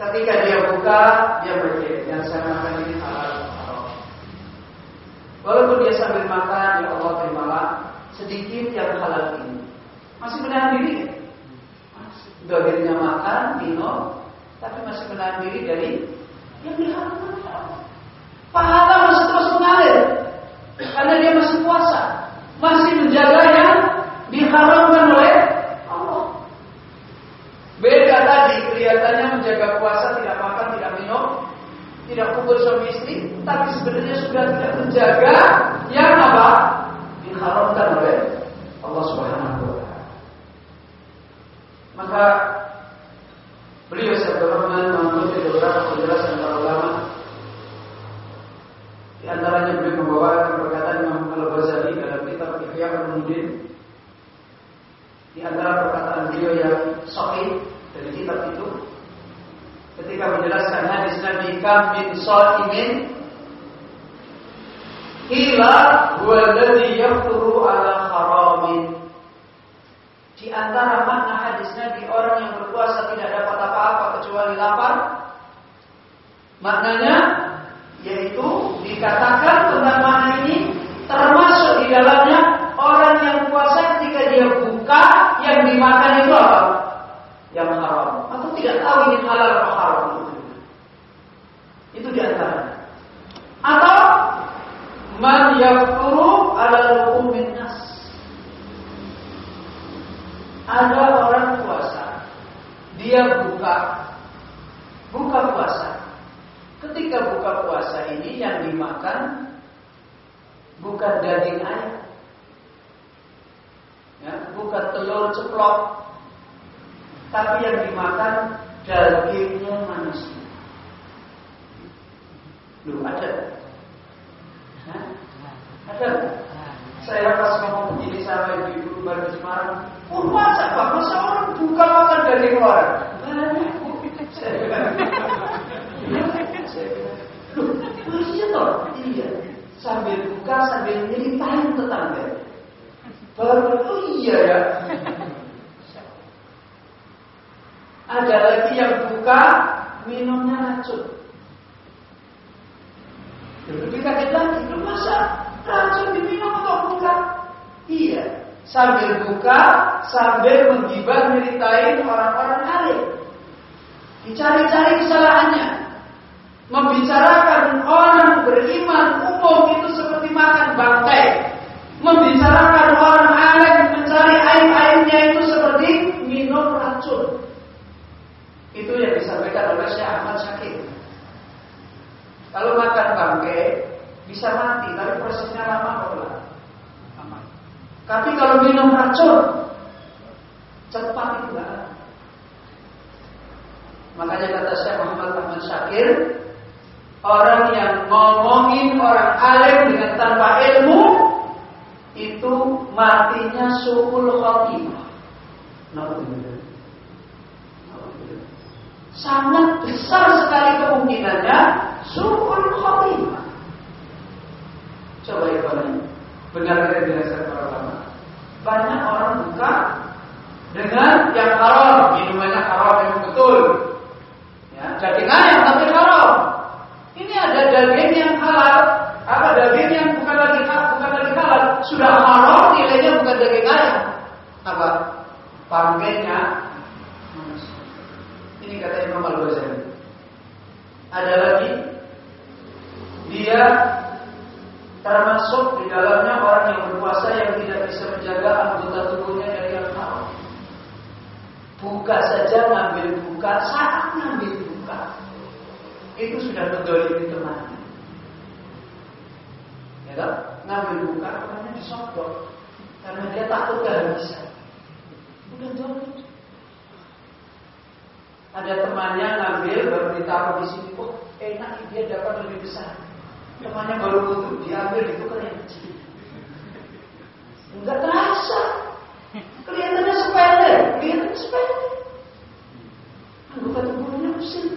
Ketika dia buka, dia berpikir yang saya makan ini halal. Walaupun dia sambil makan, ya Allah terimalah sedikit yang halal ini. Masih menahan diri. Masih. Bagiannya makan, minum, tapi masih menahan diri dari yang diharamkan Allah. Pahala masih terus mengalir karena dia masih puasa, masih menjaga yang diharamkan oleh Allah. Beda tadi kelihatannya menjaga puasa tidak makan, tidak minum, tidak kumpul suami istri, tapi sebenarnya sudah tidak menjaga yang apa diharamkan oleh Allah Subhanahu wa taala. Maka Beliau sebelumnya mengutip beberapa penjelasan para ulama. Di antaranya beliau membawakan perkataan Imam Al-Ghazali dalam kitab Ihya Ulumuddin. Di antara perkataan beliau yang sahih dari kitab itu ketika menjelaskan hadis Nabi kam min shaimin ila huwa alladhi yafturu ala haramin di antara makna hadis Nabi orang yang berpuasa tidak dapat apa-apa kecuali lapar. Maknanya yaitu dikatakan tentang makna ini termasuk di dalamnya orang yang puasa ketika dia buka yang dimakan itu apa? Yang haram. Atau tidak tahu ini halal atau haram. Itu di antara. Atau man yakfuru ala hukumin ada orang puasa, dia buka, buka puasa. Ketika buka puasa ini yang dimakan bukan daging ayam. Ya, bukan telur ceplok. Tapi yang dimakan dagingnya manusia. Lu ada? Hah? Ada? Saya pas ngomong begini sama ibu-ibu baru di Semarang, oh masa pak, masa orang buka makan daging orang? Saya bilang, Loh, iya toh? Iya. Sambil buka, sambil nyeritain tetangga. Baru, oh iya ya. Ada lagi yang buka, minumnya racun. Kaget lagi, lu masa racun diminum atau buka? Iya, sambil buka, sambil menggibah nyeritain orang-orang alim. Dicari-cari kesalahannya. Membicarakan orang beriman umum itu seperti makan bangkai. Membicarakan orang alim mencari air-airnya itu seperti minum racun. Itu yang disampaikan oleh Syekh Ahmad Syakir. Kalau makan bangkai bisa mati, tapi prosesnya lama kok Tapi kalau minum racun cepat itu enggak. Makanya kata Syekh Muhammad Ahmad Syakir, Orang yang ngomongin orang alim dengan tanpa ilmu itu matinya suul khotimah. Sangat besar sekali kemungkinannya suul khotimah. Coba ikhwan benar benar dirasakan para ulama. Banyak orang buka dengan yang haram, minumannya haram yang betul. Ya, ayam tapi haram. Ini ada daging yang halal, apa daging yang bukan lagi bukan lagi halal, sudah haram nilainya bukan daging ayam. Apa? Panggenya Ini kata Imam Al-Ghazali. Ada lagi dia termasuk di dalamnya orang yang berpuasa yang tidak bisa menjaga anggota tubuhnya dari yang haram. Buka saja ngambil buka saat ngambil buka itu sudah mendolimi temannya. Ya kan? Ngambil buka, temannya disogok karena dia takut kehabisan. Udah dolim. Ada temannya ngambil baru ditaruh di sini, kok enak dia dapat lebih besar. Temannya baru butuh, diambil itu keren. Enggak terasa. Kelihatannya sepele, kelihatannya sepele. Anggota tubuhnya pusing.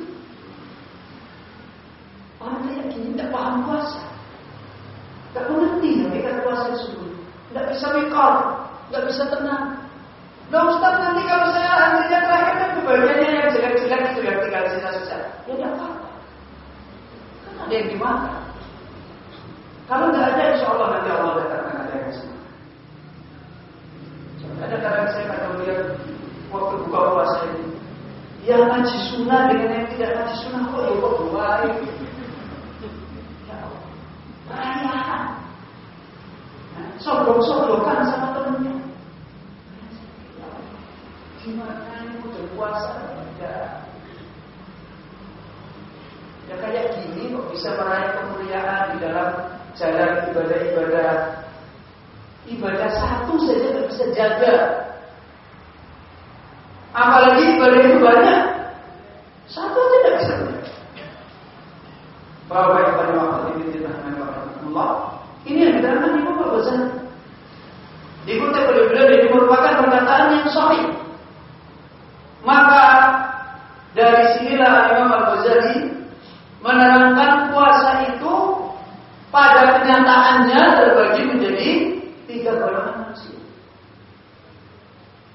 Orang kayak gini tidak paham puasa. Tidak mengerti hakikat puasa itu. Tidak bisa mikir, tidak bisa tenang. Nah Ustaz nanti kalau saya antrinya terakhir kan kebagiannya yang jelek-jelek itu yang tinggal sisa-sisa. Ya tidak apa-apa. Kan ada yang dimakan. Kalau tidak ada insya Allah nanti Allah datangkan ada yang semua. Kadang-kadang saya kadang melihat waktu buka puasa ini. Yang ngaji sunnah dengan yang tidak ngaji sunnah kok ya kok dua perayaan. Nah, Sobrok-sobrokan sama temennya. Gimana ini udah puasa? Tidak. Ya kayak gini kok bisa meraih kemuliaan di dalam jalan ibadah-ibadah. Ibadah satu saja tidak bisa jaga. Apalagi ibadah itu banyak. Satu aja tidak bisa jaga. Bahwa yang pada waktu ini tidak Allah. Ini yang diterangkan Imam Abu Ghazali. Dikutip oleh beliau dan merupakan perkataan yang sahih. Maka dari sinilah Imam Al Ghazali menerangkan kenyataannya terbagi menjadi tiga golongan manusia.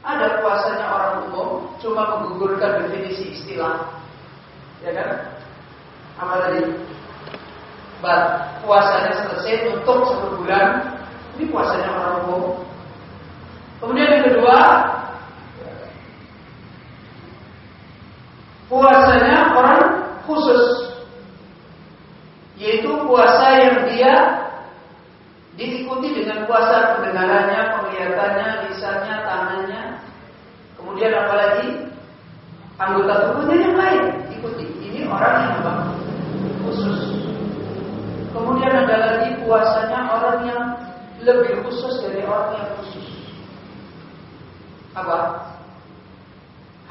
Ada puasanya orang umum cuma menggugurkan definisi istilah, ya kan? Apa tadi? puasanya selesai untuk satu bulan. Ini puasanya orang umum. Kemudian yang kedua, puasanya orang khusus, yaitu puasa yang dia diikuti dengan puasa pendengarannya, penglihatannya, lisannya, tangannya, kemudian apalagi anggota tubuhnya yang lain ikuti. Ini orang yang memang khusus. Kemudian ada lagi puasanya orang yang lebih khusus dari orang yang khusus. Apa?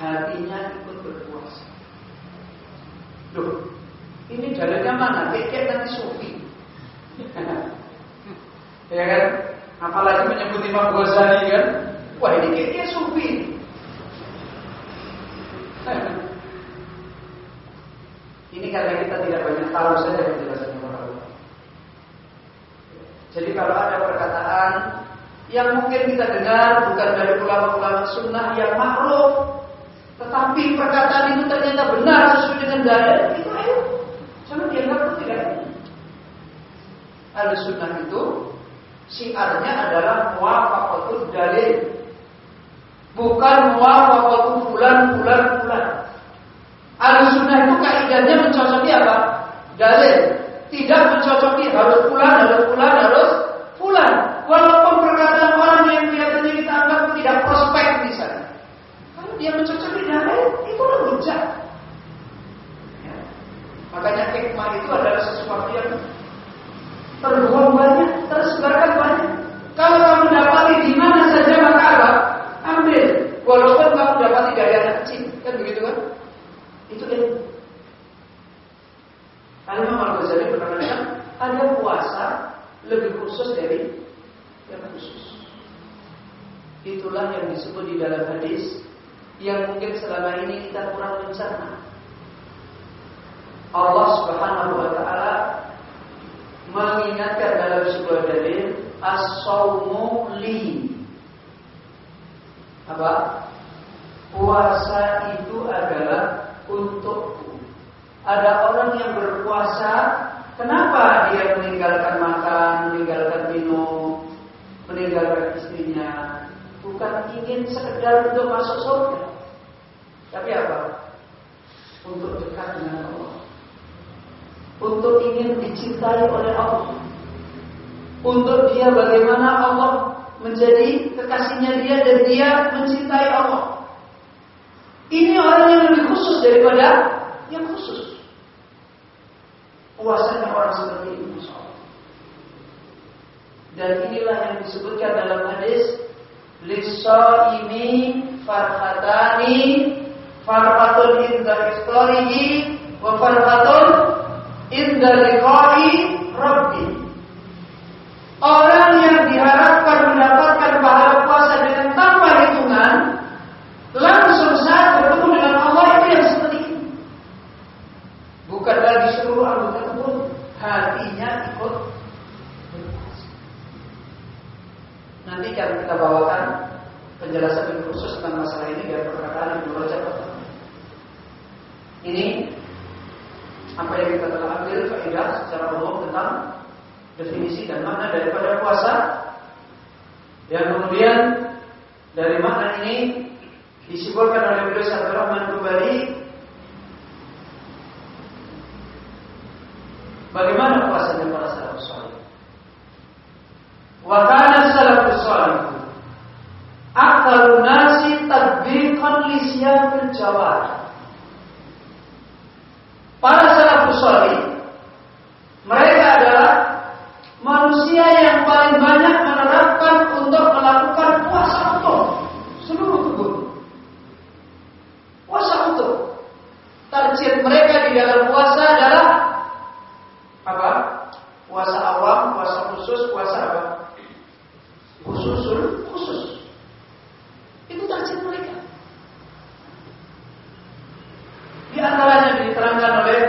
Hatinya ikut berpuasa. Loh, ini dalilnya mana? Kayak nanti sufi. ya kan? Apalagi menyebut Imam Ghazali kan? Wah ini kayak sufi. Ini karena kita tidak banyak tahu saja penjelasannya para ulama. Jadi kalau ada perkataan yang mungkin kita dengar bukan dari ulama-ulama sunnah yang makhluk, tetapi perkataan itu ternyata benar sesuai dengan dalil, itu ayo, jangan dianggap itu tidak. Ada sunnah itu siarnya adalah muwafaqatul dalil, bukan muwafaqatul fulan fulan fulan. Al-sunnah itu kaidahnya mencocoki apa? Dalil. Tidak mencocoki harus pulang, harus pulang, harus pulang. Walaupun perkataan orang yang kelihatannya kita anggap tidak prospek misalnya. Kalau dia mencocoki dalil, itu hujah. Ya. Makanya hikmah itu adalah sesuatu yang terbuang banyak, tersebarkan banyak. Kalau kamu dapati di mana saja maka apa? Ambil. Walaupun kamu dapati dari anak kecil, kan begitu kan? Itu ilmu. Al-Imam Al-Ghazali berkata ada puasa lebih khusus dari yang khusus. Itulah yang disebut di dalam hadis yang mungkin selama ini kita kurang mencerna. Allah Subhanahu wa taala mengingatkan dalam sebuah dalil as-saumu li. Apa? Puasa itu adalah untukku. Ada orang yang berpuasa, kenapa dia meninggalkan makan, meninggalkan minum, meninggalkan istrinya? Bukan ingin sekedar untuk masuk surga. Tapi apa? Untuk dekat dengan Allah. Untuk ingin dicintai oleh Allah. Untuk dia bagaimana Allah menjadi kekasihnya dia dan dia mencintai Allah. Ini orang yang lebih khusus daripada yang khusus. Puasanya orang seperti ini. Dan inilah yang disebutkan dalam hadis Lisa ini farhatani farhatun inda istorihi wa farhatun inda liqai rabbi. Orang yang diharapkan mendapatkan pahala puasa dengan tanpa hitungan langsung saat bertemu dengan Allah itu yang seperti ini. Bukan lagi seluruh anggota tubuh, hatinya ikut berpuasa. Nanti akan kita bawakan penjelasan yang khusus tentang masalah ini dari perkataan Ibnu Rajab Ini apa yang kita telah ambil faedah secara umum tentang definisi dan makna daripada puasa. Dan kemudian dari makna ini disebutkan oleh beliau Syekh Rahman kembali bagaimana puasanya para salafus saleh. Wa kana salafus saleh aktsarun nasi tadbiqan li siyamil jawar. Para salafus saleh mereka adalah manusia yang paling banyak menerapkan untuk melakukan puasa utuh seluruh tubuh. Puasa utuh. Target mereka di dalam puasa adalah apa? Puasa awam, puasa khusus, puasa apa? Khususul khusus. Itu target mereka. Di antaranya diterangkan oleh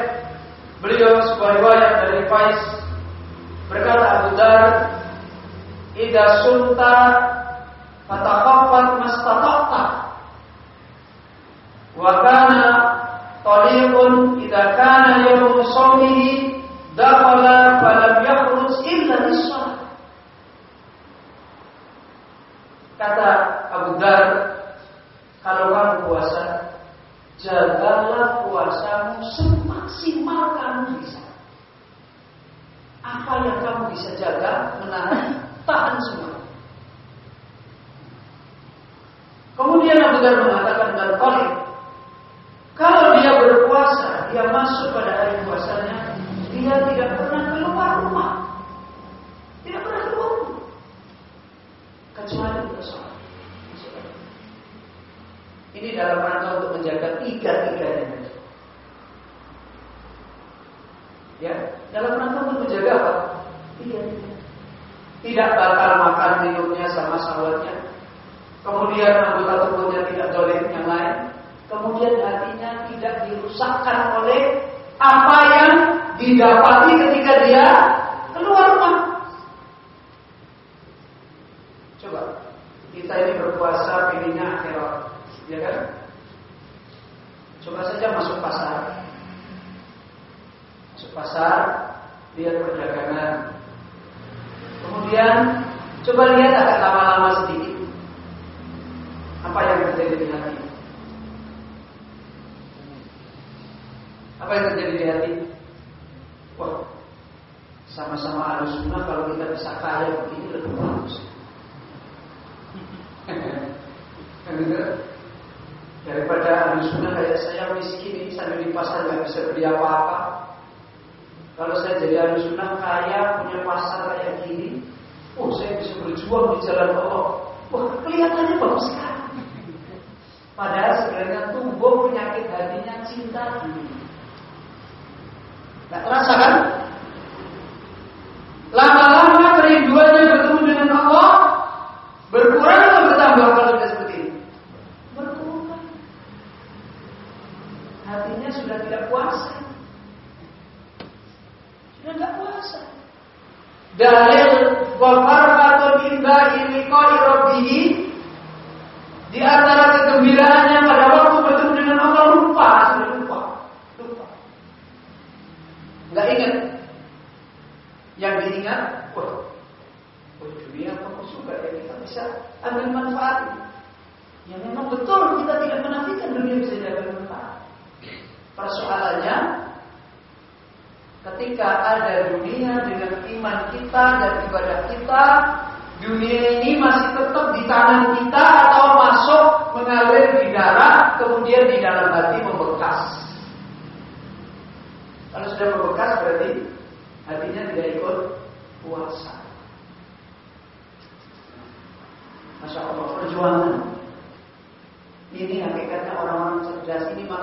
beliau sebuah riwayat dari Faiz berkata Abu Dar, "Ida sunta fataqaffat mastata'ta." Wa kana tariqun idza kana shawmihi dakhala falam yakhruj illa lis-shalah. Kata Abu Dar, kalau kamu puasa, jagalah puasamu semaksimal kamu bisa. Apa yang kamu bisa jaga, menahan, tahan semua. Kemudian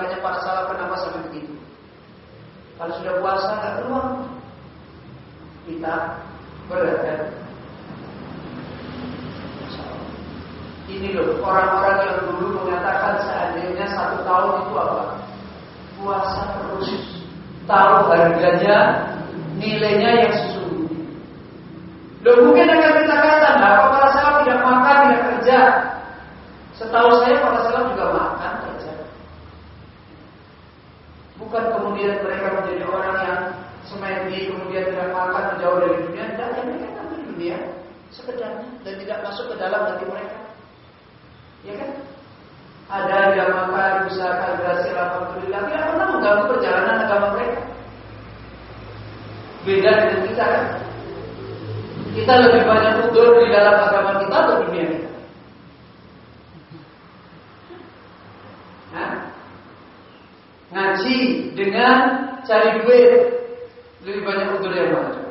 makanya para salah kenapa sampai begitu. Kalau sudah puasa nggak keluar, kita berat kan? Ini loh orang-orang yang dulu mengatakan seandainya satu tahun itu apa? Puasa terus tahu harganya, nilainya yang sesungguhnya. Loh mungkin akan kita kata, nah para salam tidak makan, tidak kerja. Setahu saya para salam juga makan, kerja. Bukan kemudian mereka menjadi orang yang semedi, kemudian tidak makan, jauh dari dunia. Tidak, yang mereka tampil di dunia sekedarnya dan tidak masuk ke dalam hati mereka. Ya kan? Ada yang makan, usahakan berhasil, alhamdulillah. Tidak pernah mengganggu perjalanan agama mereka. Beda dengan kita kan? Kita lebih banyak udur di dalam agama kita atau dunia kita? Nah, ngaji dengan cari duit lebih banyak udur yang mana?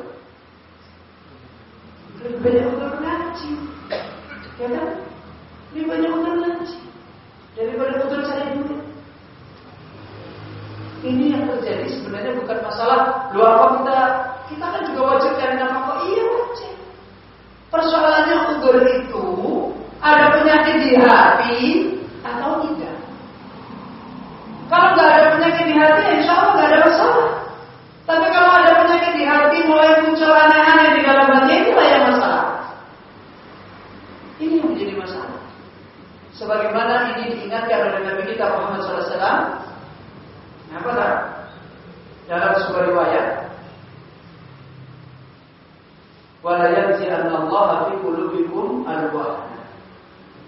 Lebih banyak udur ngaji, ya kan? Lebih banyak udur ngaji daripada udur cari duit. Ini yang terjadi sebenarnya bukan masalah lu apa kita kita kan juga wajib cari nafkah. Iya wajib. Persoalannya udur itu ada penyakit di hati atau tidak. Kalau nggak ada penyakit di hati, insya Allah nggak ada masalah. Tapi kalau ada penyakit di hati mulai muncul aneh-aneh di dalam hati itulah yang masalah. Ini yang menjadi masalah. Sebagaimana ini diingatkan oleh Nabi kita Muhammad SAW. Apa tak? Dalam sebuah riwayat, yanzi'annallaha fi qulubikum.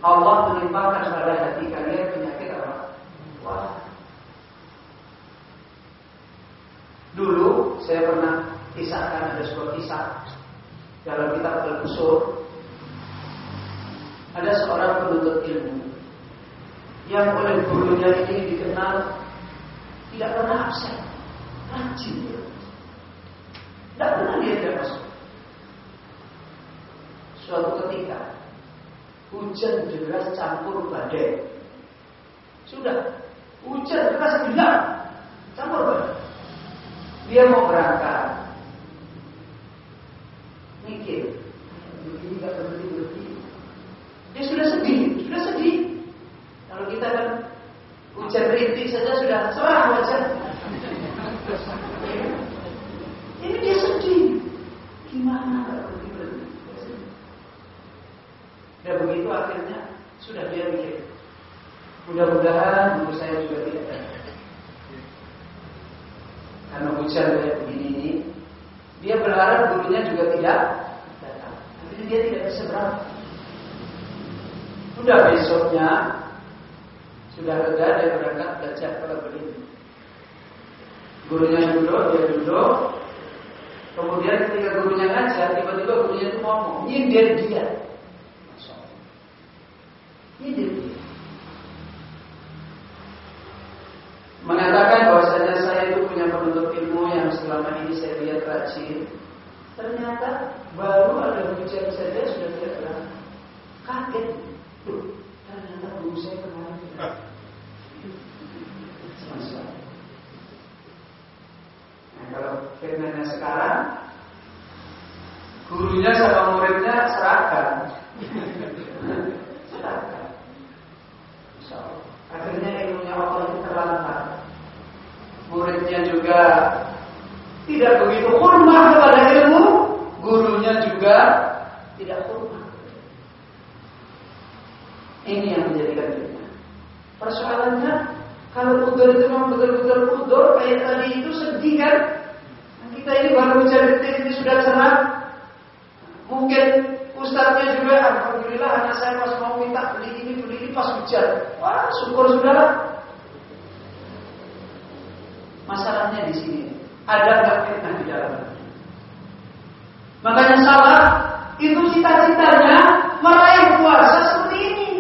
Allah menimpakan pada hati kalian penyakit apa? Wah. Dulu saya pernah kisahkan ada sebuah kisah dalam kitab Al-Usul. Ada seorang penuntut ilmu yang oleh gurunya ini dikenal tidak pernah absen, rajin. Tidak pernah dia tidak masuk. Suatu ketika Hujan deras campur badai. Sudah. Hujan deras gelap campur badai. Dia mau berangkat. Mikir. Begini gak berhenti berhenti. Dia sudah sedih, sudah sedih. Kalau kita kan hujan rintik saja sudah cerah wajah. Ini dia sedih. Gimana gak berhenti berhenti? Dan begitu akhirnya sudah dia mikir. Mudah-mudahan guru saya juga tidak ada. Karena hujan kayak begini ini, dia berharap gurunya juga tidak datang. Akhirnya dia tidak bisa berangkat. Sudah besoknya sudah reda dia berangkat belajar kalau begini. Gurunya duduk, dia duduk. Kemudian ketika gurunya ngajar, tiba-tiba gurunya itu ngomong, nyindir dia. Nyindir dia. Mengatakan bahwasanya punya penuntut ilmu yang selama ini saya lihat rajin. Ternyata baru ada hujan saja sudah tidak berangkat. Kaget. Ternyata guru saya kemarin tidak. Nah, kalau firmannya sekarang, gurunya sama muridnya seragam. seragam. So, akhirnya ilmunya Allah itu terlantar. Muridnya juga tidak begitu hormat kepada ilmu, gurunya juga tidak hormat. Ini yang menjadikan fitnah. Persoalannya kalau udur itu memang betul-betul udur kayak tadi itu sedih kan? Nah, kita ini baru hujan detik ini sudah cerah. Mungkin ustadznya juga alhamdulillah anak saya pas mau minta beli ini beli ini pas hujan. Wah syukur sudahlah. Masalahnya di sini ada nggak fitnah di dalamnya? Makanya salah itu cita-citanya meraih puasa seperti ini.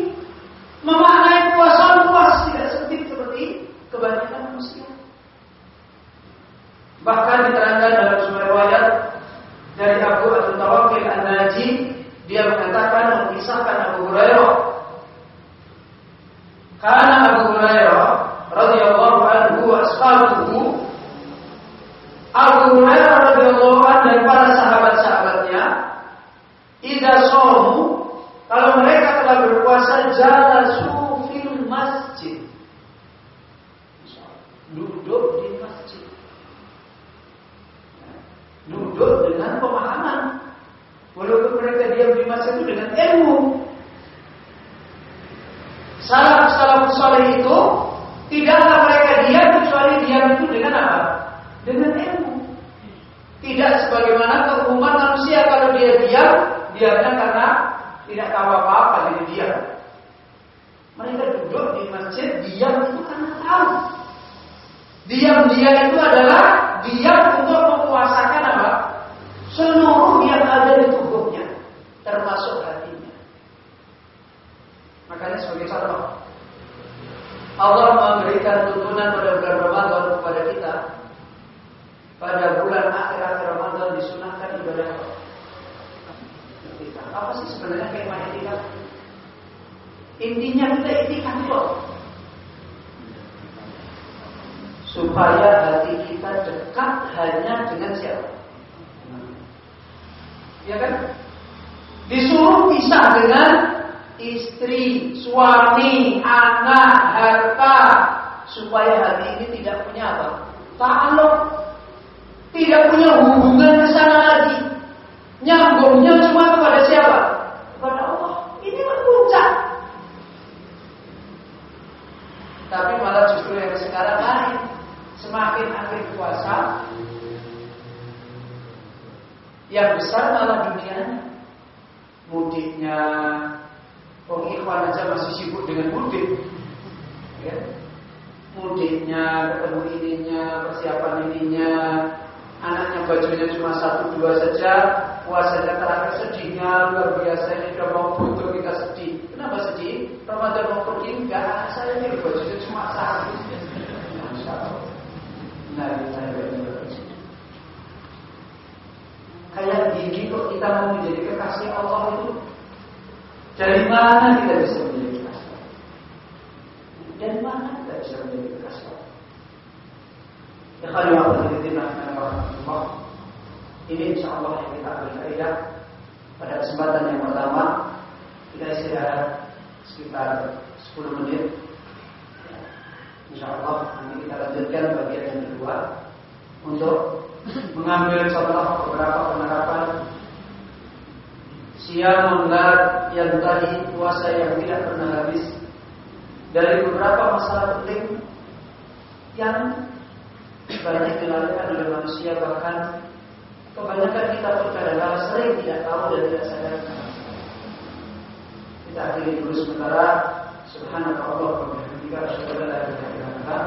Memaknai puasa luas tidak sempit seperti kebanyakan manusia. Bahkan diterangkan dalam sebuah riwayat dari Abu Abdul Tawakkil An-Naji, dia mengatakan mengisahkan Abu Hurairah. Karena Abu Hurairah radhiyallahu anhu wa ashabuhu Abu Hurairah radhiyallahu anhu dan para sahabat-sahabatnya idza shamu kalau mereka telah berpuasa jalan fil masjid. Duduk di masjid. Duduk dengan pemahaman. Walaupun mereka diam di ilmu. Salaf-salaf soleh itu tidaklah mereka diam kecuali diam itu dengan apa? Dengan ilmu. Tidak sebagaimana keumuman manusia kalau dia diam, diamnya karena tidak tahu apa-apa jadi diam. Mereka duduk di masjid diam itu karena tahu. Diam dia itu adalah diam untuk menguasakan apa? Seluruh yang ada di tubuhnya, termasuk hatinya. Makanya sebagai Allah memberikan tuntunan pada bulan Ramadan kepada kita. Pada bulan akhir-akhir Ramadan disunahkan ibadah kita. Apa sih sebenarnya kemah etikaf? Intinya kita etikaf kok. Supaya hati kita dekat hanya dengan siapa? Ya kan? Disuruh pisah dengan istri, suami, anak, harta supaya hati ini tidak punya apa? Ta'aluk tidak punya hubungan ke sana lagi. Nyambungnya cuma kepada siapa? Kepada Allah. Ini kan puncak. Tapi malah justru yang sekarang lain. Semakin akhir puasa, yang besar malah dunianya. Mudiknya, Oh ikhwan aja masih sibuk dengan mudik. Ya. Mudiknya, ketemu ininya, persiapan ininya. Anaknya bajunya cuma satu dua saja. Puasanya terakhir sedihnya luar biasa. Ini sudah mau butuh kita sedih. Kenapa sedih? Ramadan mau pergi? Enggak, saya ini bajunya cuma satu. Nah, Kayak gini kok kita mau menjadi kekasih Allah itu Dari mana kita bisa menjadi kasar? Dari mana kita bisa menjadi kasar? Ya kalau yang Allah ini insya Allah yang kita ambil kaidah pada kesempatan yang pertama kita istirahat sekitar 10 menit. Insya Allah nanti kita lanjutkan bagian yang kedua untuk mengambil contoh beberapa penerapan siang menggelar yang tadi puasa yang tidak pernah habis. Dari beberapa masalah penting yang banyak dilalaikan oleh manusia bahkan kebanyakan kita pun kadang sering tidak tahu dan tidak sadar. Kita akhiri dulu sementara. Subhanallah wa bihamdika asyhadu an la ilaha illa anta